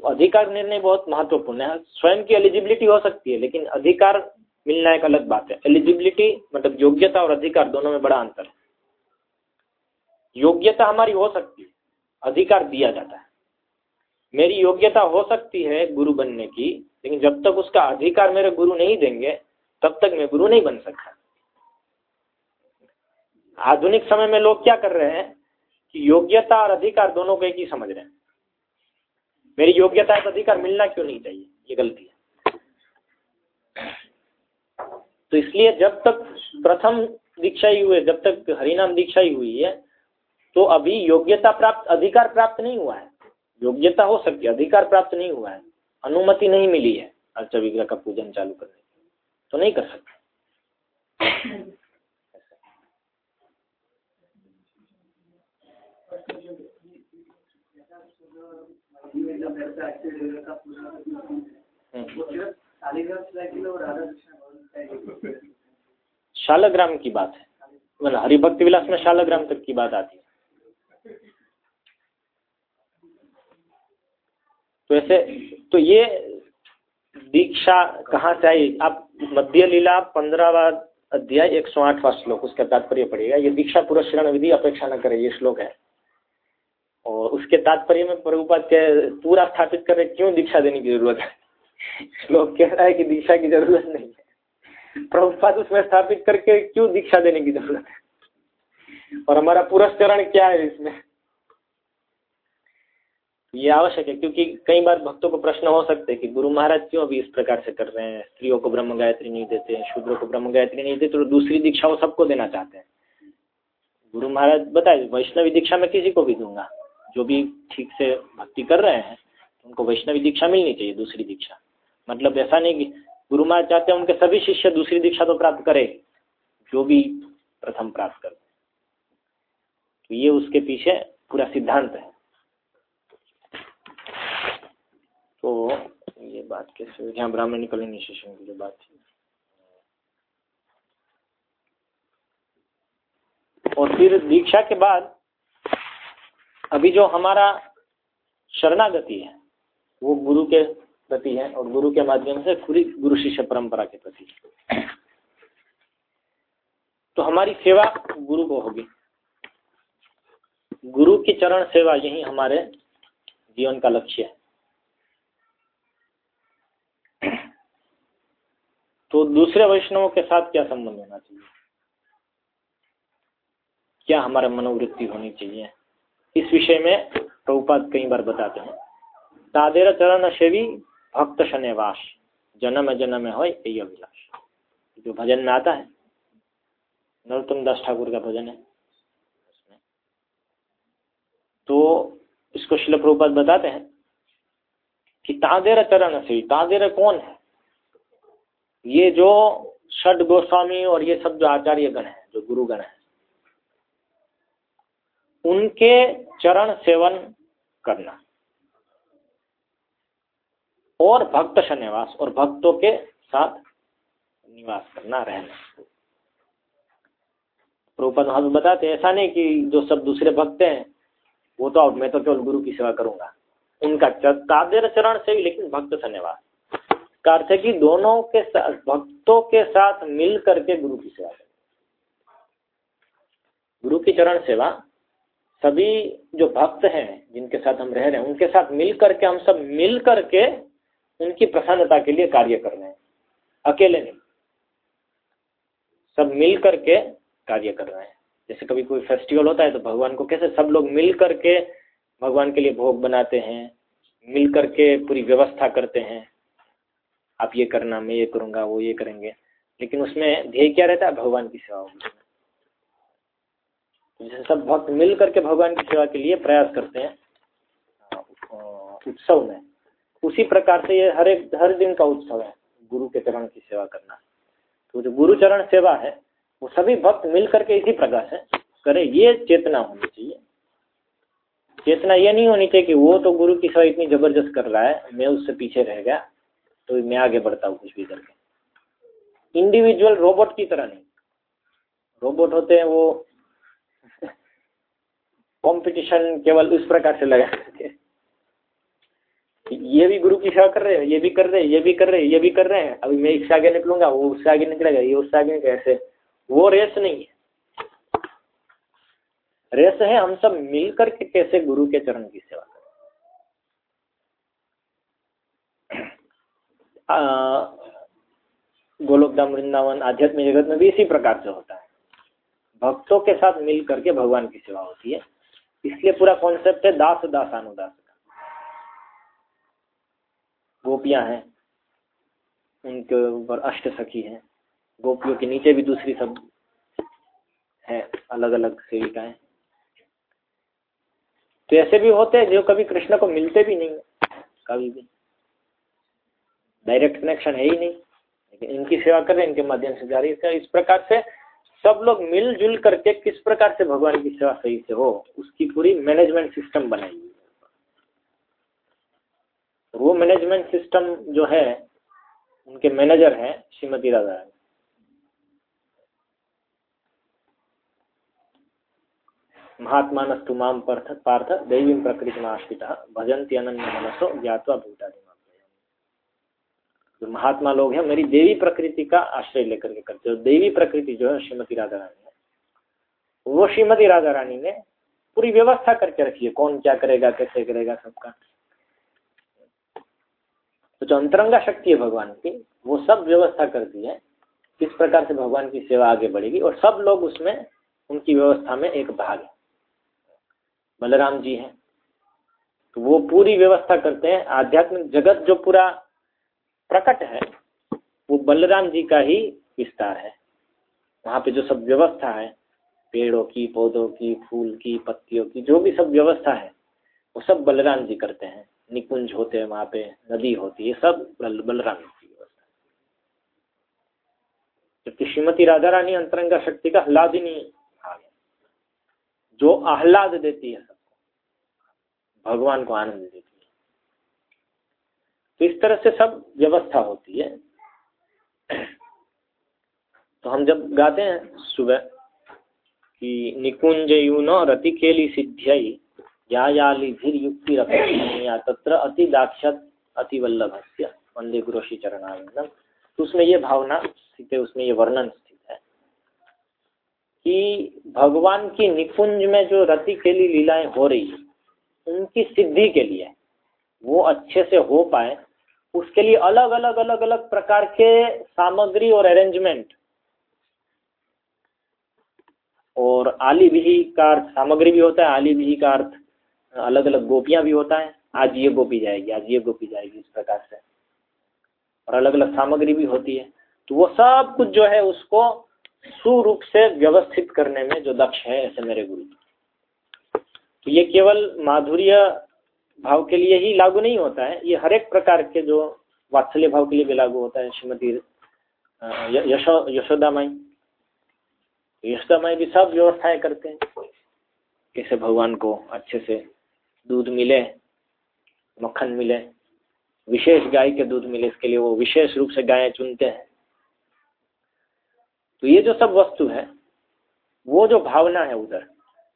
तो अधिकार निर्णय बहुत महत्वपूर्ण है। स्वयं की एलिजिबिलिटी हो सकती है, लेकिन अधिकार मिलना एक अलग बात है। एलिजिबिलिटी मतलब योग्यता और अधिकार दोनों में बड़ा अंतर है। योग्यता हमारी हो सकती है, अधिकार दिया जाता है। मेरी योग्यता हो सकती है गुरु बनने की, लेकिन जब तक उसका अधिकार मेरे गुरु नहीं देंगे, तब तक मैं गुरु नहीं बन सकता। आधुनिक समय में लोग क्या कर रहे हैं कि योग्यता और अधिकार दोनों को एक ही समझ रहे हैं। मेरी योग्यता है अधिकार मिलना क्यों नहीं चाहिए? ये गलती है। तो इसलिए जब तक प्रथम दीक्षा ही हुए जब तक हरिनाम दीक्षा ही हुई है तो अभी योग्यता प्राप्त अधिकार प्राप्त नहीं हुआ है। योग्यता हो सकती है अधिकार प्राप्त नहीं हुआ है। अनुमति नहीं मिली है अर्चा विग्रह का पूजन चालू करने की तो नहीं कर सकते। शालग्राम की बात है। मतलब हरिभक्ति विलास में शालग्राम तक की बात आती है। तो ऐसे तो ये दीक्षा कहाँ से आई? आप मध्य लीला पंद्रहवा अध्याय एक सौ आठवा श्लोक, उसका तात्पर्य पड़ेगा। ये दीक्षा पुरस्रण विधि अपेक्षा न करे, ये श्लोक है। और उसके तात्पर्य में प्रभुपाद पूरा स्थापित कर क्यों दीक्षा देने की ज़रूरत है? श्लोक कह रहा है कि दीक्षा की ज़रूरत नहीं है। प्रभुपाद उसमें स्थापित करके क्यों दीक्षा देने की ज़रूरत है? और हमारा पुरस्करण क्या है इसमें? ये आवश्यक है, क्योंकि कई बार भक्तों को प्रश्न हो सकते हैं कि गुरु महाराज क्यों अभी इस प्रकार से कर रहे हैं? स्त्रियों को ब्रह्म गायत्री नहीं देते हैं, शूद्रों को ब्रह्म गायत्री नहीं देते तो दूसरी दीक्षा वो सबको देना चाहते हैं। गुरु महाराज, बताए, वैष्णवी दीक्षा मैं किसी को भी दूँगा। जो भी ठीक से भक्ति कर रहे हैं, उनको वैष्णवी दीक्षा मिलनी चाहिए, दूसरी दीक्षा। मतलब ऐसा नहीं कि गुरु महाराज चाहते हैं उनके सभी शिष्य दूसरी दीक्षा तो प्राप्त करे, जो भी प्रथम प्राप्त कर। तो ये उसके पीछे पूरा सिद्धांत है। तो ये बात कैसे यहाँ ब्राह्मणिकल इनिशिएशन की जो बात थी। और फिर दीक्षा के बाद अभी जो हमारा शरणागति है, वो गुरु के प्रति है और गुरु के माध्यम से पूरी गुरु शिष्य परंपरा के प्रति तो हमारी सेवा गुरु को होगी। गुरु की चरण सेवा यही हमारे जीवन का लक्ष्य है। तो दूसरे वैष्णवों के साथ क्या संबंध होना चाहिए? क्या हमारे मनोवृत्ति होनी चाहिए? इस विषय में प्रभुपाद कई बार बताते हैं। तादेर चरण सेवी भक्त शनिवास जन्म जन्म हो यही अभिलाष। जो भजन में आता है, नरोत्तम दास ठाकुर का भजन है, उसमें। तो इसको शिल प्रभुपाद बताते हैं कि तादेर चरण से, तादेर कौन है? ये जो षड गोस्वामी और ये सब जो आचार्य गण है, जो गुरुगण है, उनके चरण सेवन करना। और भक्त शनिवास और भक्तों के साथ निवास करना, रहना। प्रभुपद महात्मा बताते ऐसा नहीं कि जो सब दूसरे भक्त हैं, वो तो अब मैं तो केवल गुरु की सेवा करूँगा। उनका तादेर चरण से ही लेकिन भक्त शनिवास का अर्थ है कि दोनों के साथ भक्तों के साथ मिल करके गुरु की सेवा करें। गुरु की चरण सेवा, सभी जो भक्त हैं, जिनके साथ हम रह रहे हैं, उनके साथ मिल करके हम सब मिल करके उनकी प्रसन्नता के लिए कार्य कर रहे हैं। अकेले नहीं। सब मिल करके कार्य कर रहे हैं। जैसे कभी कोई फेस्टिवल होता है तो भगवान को कैसे सब लोग मिल करके भगवान के लिए भोग बनाते हैं मिल करके पूरी व्यवस्था करते हैं। आप ये करना, मैं ये करूँगा, वो ये करेंगे। लेकिन उसमें ध्येय क्या रहता है? भगवान की सेवा होगी जैसे सब भक्त मिल करके भगवान की सेवा के लिए प्रयास करते हैं उत्सव में। उसी प्रकार से ये हर एक, हर दिन का उत्सव है, गुरु के चरण की सेवा करना। तो जो गुरु चरण सेवा है, वो सभी भक्त मिल करके इसी प्रकार से करें, ये चेतना होनी चाहिए। चेतना ये नहीं होनी चाहिए कि वो तो गुरु की सेवा इतनी ज़बरदस्त कर रहा है, मैं उससे पीछे रह गया तो मैं आगे बढ़ता हूँ कुछ भी करके। इंडिविजुअल रोबोट की तरह नहीं। रोबोट होते हैं वो कंपटीशन केवल उस प्रकार से लगा करके ये भी गुरु की सेवा कर रहे हैं, ये भी कर रहे हैं, ये भी कर रहे हैं, ये भी कर रहे हैं। अभी मैं इससे आगे निकलूँगा, वो उससे आगे निकलेगा, ये उससे आगे ऐसे। वो रेस नहीं है। रेस है हम सब मिल करके कैसे गुरु के चरण की सेवा करें। गोलोकधाम वृंदावन आध्यात्मिक जगत में भी इसी प्रकार से होता है। भक्तों के साथ मिल करके भगवान की सेवा होती है। इसलिए पूरा कॉन्सेप्ट है दास दास अनुदास गोपियाँ हैं, उनके ऊपर अष्ट सखी हैं। गोपियों के नीचे भी दूसरी सब है अलग अलग सेविकाएँ। तो ऐसे भी होते हैं जो कभी कृष्ण को मिलते भी नहीं कभी भी। डायरेक्ट कनेक्शन है ही नहीं। लेकिन इनकी सेवा कर रहे हैं, इनके माध्यम से जा रही है। इस प्रकार से सब लोग मिलजुल करके किस प्रकार से भगवान की सेवा सही से हो, उसकी पूरी मैनेजमेंट सिस्टम हुई वो मैनेजमेंट सिस्टम जो है, उनके मैनेजर हैं श्रीमती राधा रानी। महात्मानस्तु माम पार्थ पार्थ दैवी प्रकृति आश्रिता भजंती अनन्य मनसो ज्ञातवा भूटादि जो महात्मा लोग हैं, मेरी देवी प्रकृति का आश्रय लेकर के करते हो। देवी प्रकृति जो है, श्रीमती राधा रानी है, वो श्रीमती राधा रानी ने पूरी व्यवस्था करके रखी है। कौन क्या करेगा, कैसे करेगा, सबका तो जो अंतरंगा शक्ति है भगवान की, वो सब व्यवस्था करती है। किस प्रकार से भगवान की सेवा आगे बढ़ेगी और सब लोग उसमें, उनकी व्यवस्था में एक भाग है। बलराम जी हैं। तो वो पूरी व्यवस्था करते हैं। आध्यात्मिक जगत जो पूरा प्रकट है, वो बलराम जी का ही विस्तार है। वहाँ पे जो सब व्यवस्था है, पेड़ों की, पौधों की, फूल की, पत्तियों की, जो भी सब व्यवस्था है, वो सब बलराम जी करते हैं। निकुंज होते हैं वहाँ पे नदी होती है सब बल, बलराम की व्यवस्था। जबकि श्रीमती राधा रानी अंतरंगा शक्ति का आह्लादिनी भाग है। जो आह्लाद देती है सबको भगवान को आनंद देती है। तो इस तरह से सब व्यवस्था होती है। तो हम जब गाते हैं सुबह कि निकुंज यूनो रति केली सिद्ध्य युक्ति या तत्र अति दाक्षत अति वल्लभ वंदे गुरुषि चरणानंदम तो उसमें ये भावना स्थित है, उसमें ये वर्णन स्थित है कि भगवान की निकुंज में जो रति के लिए लीलाएँ हो रही है, उनकी सिद्धि के लिए वो अच्छे से हो पाए, उसके लिए अलग अलग अलग अलग प्रकार के सामग्री और अरेंजमेंट और आली भी का अर्थ सामग्री भी होता है, आली भी का अर्थ अलग अलग गोपियाँ भी होता है, आज ये गोपी जाएगी, आज ये गोपी जाएगी इस प्रकार से। और अलग अलग सामग्री भी होती है। तो वो सब कुछ जो है उसको सुरूप से व्यवस्थित करने में जो दक्ष है, ऐसे मेरे गुरु। तो ये केवल माधुर्य भाव के लिए ही लागू नहीं होता है, ये हर एक प्रकार के जो वात्सल्य भाव के लिए भी लागू होता है, श्रीमती यशो, यशोदा माई। यशोदा माई भी सब व्यवस्थाएँ करते हैं। कैसे भगवान को अच्छे से दूध मिले, मक्खन मिले, विशेष गाय के दूध मिले, इसके लिए वो विशेष रूप से गायें चुनते हैं। तो ये जो सब वस्तु है, वो जो भावना है उधर,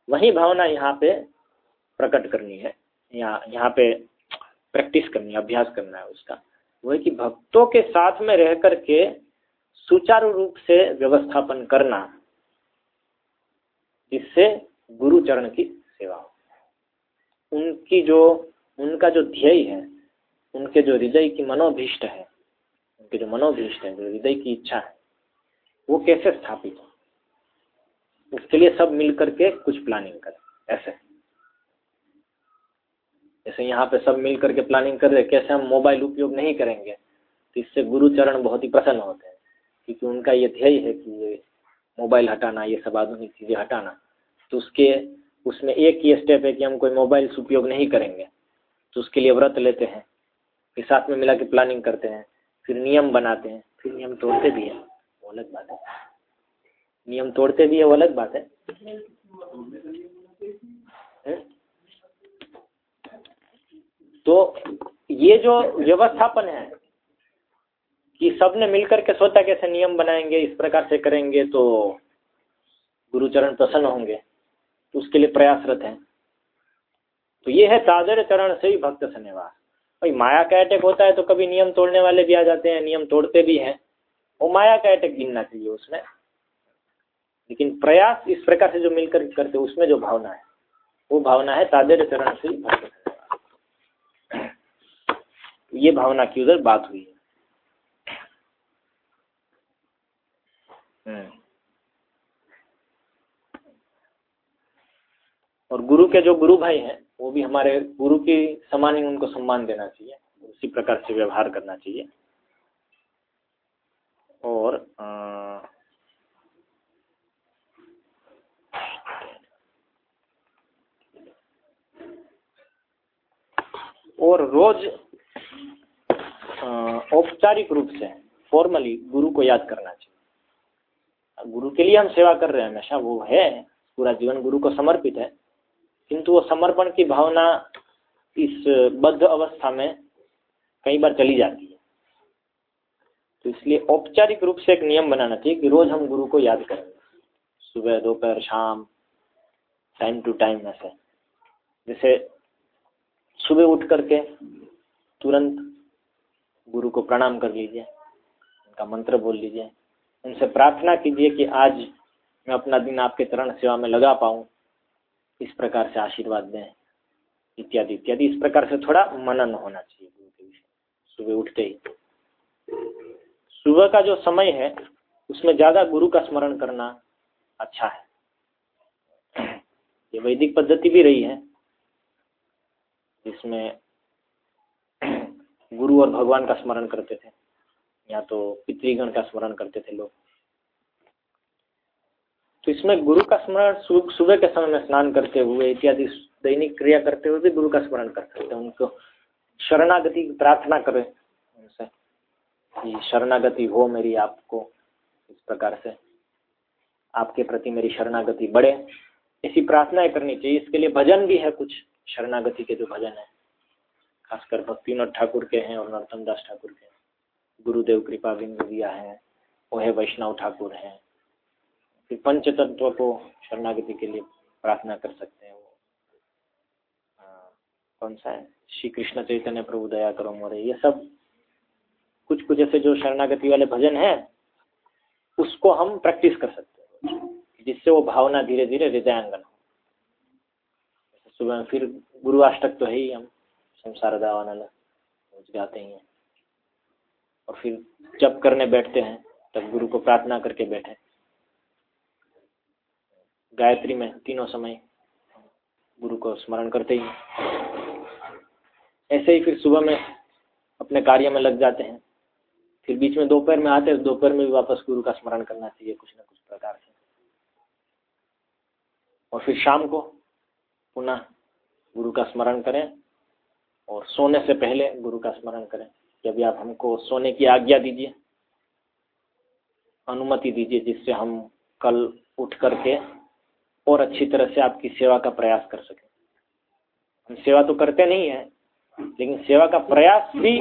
वही भावना यहाँ पे प्रकट करनी है। यहाँ यहाँ पे प्रैक्टिस करनी है, अभ्यास करना है उसका। वो है कि भक्तों के साथ में रह करके सुचारू रूप से व्यवस्थापन करना जिससे गुरु चरण की सेवा हो। उनकी जो, उनका जो ध्येय है, उनके जो हृदय की मनोभीष्ट है, उनके जो मनोभीष्ट है, जो हृदय की इच्छा है, वो कैसे स्थापित हो? उसके लिए सब मिल करके कुछ प्लानिंग करें, ऐसे। जैसे यहाँ पे सब मिल करके प्लानिंग कर रहे कैसे हम मोबाइल उपयोग नहीं करेंगे तो इससे गुरु चरण बहुत ही प्रसन्न होते हैं, क्योंकि उनका ये ध्येय है कि ये मोबाइल हटाना, ये सब आधुनिक चीज़ें हटाना तो उसके उसमें एक ही स्टेप है कि हम कोई मोबाइल उपयोग नहीं करेंगे। तो उसके लिए व्रत लेते हैं। फिर साथ में मिला के प्लानिंग करते हैं। फिर नियम बनाते हैं। फिर नियम तोड़ते भी हैं। वो अलग बात है। नियम तोड़ते भी है, वो अलग बात है? तो ये जो व्यवस्थापन है कि सबने मिलकर के सोचा कैसे नियम बनाएँगे, इस प्रकार से करेंगे तो गुरुचरण प्रसन्न होंगे। उसके लिए प्रयासरत हैं। तो ये है तादर चरण से ही भक्त सन्निवास भाई, माया का अटैक होता है तो कभी नियम तोड़ने वाले भी आ जाते हैं, नियम तोड़ते भी हैं। वो माया का अटैक गिनना चाहिए उसमें। लेकिन प्रयास इस प्रकार से जो मिलकर करते उसमें जो भावना है, वो भावना है तादर चरण से ही भक्त ये भावना की उधर बात हुई है। और गुरु के जो गुरु भाई हैं, वो भी हमारे गुरु की समान ही उनको सम्मान देना चाहिए, उसी प्रकार से व्यवहार करना चाहिए। और और रोज औपचारिक रूप से फॉर्मली गुरु को याद करना चाहिए। गुरु के लिए हम सेवा कर रहे हैं हमेशा, वो है, पूरा जीवन गुरु को समर्पित है। किंतु वो समर्पण की भावना इस बद्ध अवस्था में कई बार चली जाती है। तो इसलिए औपचारिक रूप से एक नियम बनाना चाहिए कि रोज हम गुरु को याद करें। सुबह, दोपहर, शाम टाइम टू टाइम ऐसे। जैसे सुबह उठ करके तुरंत गुरु को प्रणाम कर लीजिए, उनका मंत्र बोल लीजिए, उनसे प्रार्थना कीजिए कि आज मैं अपना दिन आपके चरण सेवा में लगा पाऊँ। इस प्रकार से आशीर्वाद दें, इत्यादि इत्यादि। इस प्रकार से थोड़ा मनन होना चाहिए गुरु के विषय सुबह उठते ही। सुबह का जो समय है, उसमें ज़्यादा गुरु का स्मरण करना अच्छा है। ये वैदिक पद्धति भी रही है, जिसमें गुरु और भगवान का स्मरण करते थे, या तो पितृगण का स्मरण करते थे लोग। तो इसमें गुरु का स्मरण सुबह के समय में स्नान करते हुए इत्यादि दैनिक क्रिया करते हुए भी गुरु का स्मरण कर सकते हैं। उनको शरणागति प्रार्थना करें। उनसे कि शरणागति हो मेरी आपको। इस प्रकार से आपके प्रति मेरी शरणागति बढ़े। ऐसी प्रार्थनाएँ करनी चाहिए। इसके लिए भजन भी है कुछ। शरणागति के जो भजन है। खासकर भक्तिनाथ ठाकुर के हैं और नरोत्तम दास ठाकुर के गुरुदेव कृपा बिंदु दिया है। वो है वैष्णव ठाकुर हैं। फिर पंच तत्व को शरणागति के लिए प्रार्थना कर सकते हैं वो। कौन सा है? श्री कृष्ण चैतन्य प्रभु, दया करो मोरे। ये सब कुछ कुछ ऐसे जो शरणागति वाले भजन है, उसको हम प्रैक्टिस कर सकते हैं। जिससे वो भावना धीरे धीरे हृदयांगन हो। सुबह फिर गुरु अष्टक तो है ही हम, संसार गाते ही हैं। और फिर जब करने बैठते हैं, तब गुरु को प्रार्थना करके बैठे। गायत्री में तीनों समय गुरु को स्मरण करते ही। ऐसे ही फिर सुबह में अपने कार्य में लग जाते हैं। फिर बीच में दोपहर में आते हैं, दोपहर में भी वापस गुरु का स्मरण करना चाहिए, कुछ ना कुछ प्रकार से। और फिर शाम को पुनः गुरु का स्मरण करें और सोने से पहले गुरु का स्मरण करें। कि अभी आप हमको सोने की आज्ञा दीजिए, अनुमति दीजिए, जिससे हम कल उठ करके और अच्छी तरह से आपकी सेवा का प्रयास कर सकें। हम सेवा तो करते नहीं हैं, लेकिन सेवा का प्रयास भी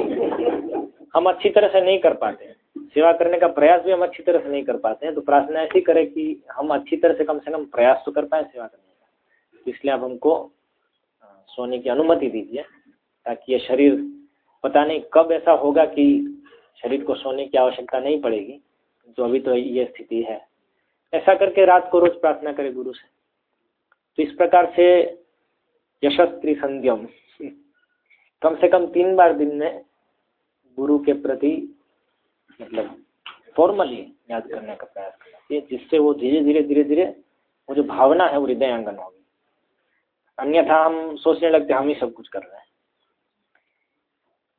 हम अच्छी तरह से नहीं कर पाते हैं। सेवा करने का प्रयास भी हम अच्छी तरह से नहीं कर पाते हैं तो प्रार्थना ऐसी करें कि हम अच्छी तरह से कम से कम प्रयास तो कर पाए सेवा करने का। तो इसलिए आप हमको सोने की अनुमति दीजिए, ताकि ये शरीर, पता नहीं कब ऐसा होगा कि शरीर को सोने की आवश्यकता नहीं पड़ेगी तो अभी तो ये स्थिति है। ऐसा करके रात को रोज प्रार्थना करें गुरु से। तो इस प्रकार से यशस्त्री संध्यम। कम से कम तीन बार दिन में गुरु के प्रति मतलब फॉर्मली याद करने का प्रयास करना जिससे वो धीरे धीरे धीरे धीरे वो जो भावना है वो हृदय आँगन होगी। अन्यथा हम सोचने लगते हम ही सब कुछ कर रहे हैं।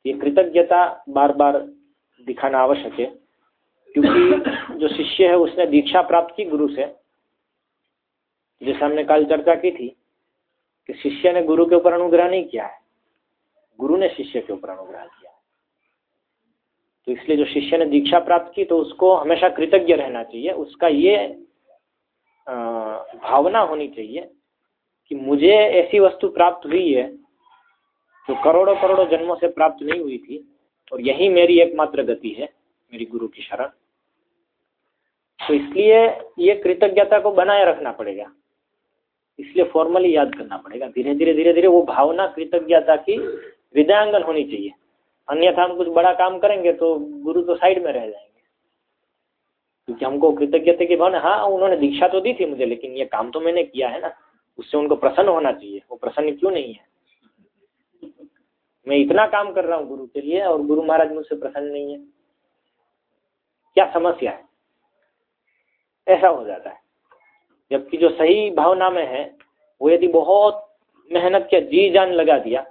ये कृतज्ञता बार बार दिखाना आवश्यक है, क्योंकि जो शिष्य है उसने दीक्षा प्राप्त की गुरु से जैसे हमने कल चर्चा की थी कि शिष्य ने गुरु के ऊपर अनुग्रह नहीं किया है। गुरु ने शिष्य के ऊपर अनुग्रह किया तो इसलिए जो शिष्य ने दीक्षा प्राप्त की तो उसको हमेशा कृतज्ञ रहना चाहिए। उसका ये भावना होनी चाहिए कि मुझे ऐसी वस्तु प्राप्त हुई है जो करोड़ों करोड़ों जन्मों से प्राप्त नहीं हुई थी और यही मेरी एकमात्र गति है, मेरी गुरु की शरण। तो इसलिए ये कृतज्ञता को बनाए रखना पड़ेगा। इसलिए फॉर्मली याद करना पड़ेगा। धीरे धीरे धीरे धीरे वो भावना कृतज्ञता की हृदयांगन होनी चाहिए। अन्यथा हम कुछ बड़ा काम करेंगे तो गुरु तो साइड में रह जाएँगे। क्योंकि हमको कृतज्ञता की भावना हाँ उन्होंने दीक्षा तो दी थी मुझे लेकिन ये काम तो मैंने किया है ना। उससे उनको प्रसन्न होना चाहिए। वो प्रसन्न क्यों नहीं है? मैं इतना काम कर रहा हूँ गुरु के लिए और गुरु महाराज मुझसे प्रसन्न नहीं है। क्या समस्या है? ऐसा हो जाता है। जबकि जो सही भावना में है, वो यदि बहुत मेहनत किया, जी जान लगा दिया,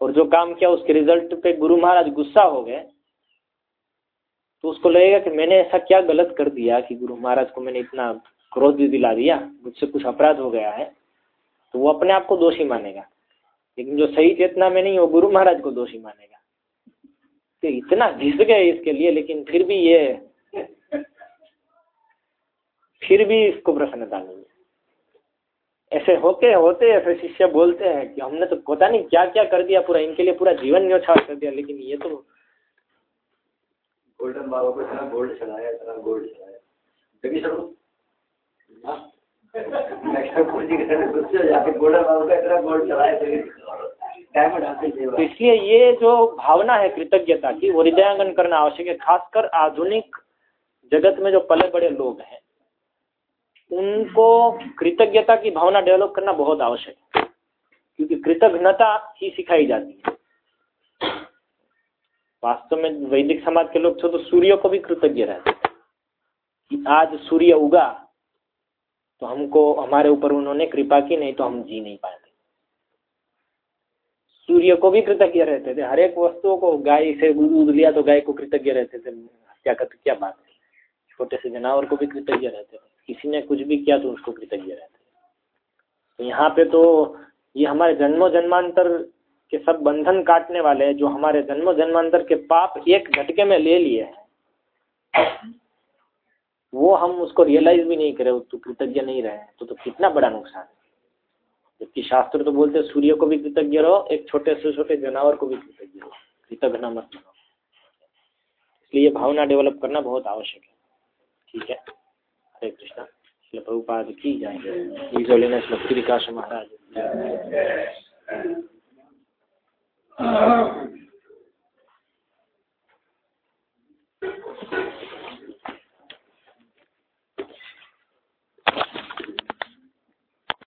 और जो काम किया, उसके रिज़ल्ट पे गुरु महाराज गुस्सा हो गए तो उसको लगेगा कि मैंने ऐसा क्या गलत कर दिया कि गुरु महाराज को मैंने इतना क्रोध भी दिला दिया, मुझसे कुछ अपराध हो गया है तो वो अपने आप को दोषी मानेगा। लेकिन जो सही चेतना में नहीं, वो गुरु महाराज को दोषी मानेगा। तो इतना घिस गए इसके लिए, लेकिन फिर भी ये फिर भी इसको प्रसन्नता नहीं। है ऐसे होते होते ऐसे शिष्य बोलते हैं कि हमने तो पता नहीं क्या क्या कर दिया पूरा इनके लिए पूरा जीवन न्यौछावर कर दिया लेकिन ये तो गोल्डन बाबा को इतना गोल्ड चलाया इतना गोल्ड चलाया जबकि सर तो इसलिए ये जो भावना है कृतज्ञता की वो हृदयांगन करना आवश्यक है खासकर आधुनिक जगत में जो पले बड़े लोग हैं। उनको कृतज्ञता की भावना डेवलप करना बहुत आवश्यक है। क्योंकि कृतज्ञता ही सिखाई जाती है। वास्तव में वैदिक समाज के लोग थे तो सूर्य को भी कृतज्ञ रहते कि आज सूर्य उगा तो हमको, हमारे ऊपर उन्होंने कृपा की, नहीं तो हम जी नहीं पाते सूर्य को भी कृतज्ञ रहते थे। हर एक वस्तुओं को गाय से दूध लिया तो गाय को कृतज्ञ रहते थे। क्या क्या बात है? छोटे से जानवर को भी कृतज्ञ रहते थे। किसी ने कुछ भी किया तो उसको कृतज्ञ रहते तो यहाँ पे तो ये हमारे जन्मों जन्मांतर के सब बंधन काटने वाले हैं, जो हमारे जन्मों जन्मांतर के पाप एक झटके में ले लिए हैं, वो हम उसको रियलाइज़ भी नहीं करे तो कृतज्ञ नहीं रहे तो तो कितना बड़ा नुकसान है। जबकि शास्त्र तो बोलते हैं, सूर्य को भी कृतज्ञ रहो, एक छोटे से छोटे जानवर को भी कृतज्ञ रहो कृतज्ञ मत रहो। इसलिए भावना डेवलप करना बहुत आवश्यक है। ठीक है? έπιστα. Λοιπόν, πάρα του κύγια. Η ζωή είναι συνοπτήρικά σου μαχάλι. Thank.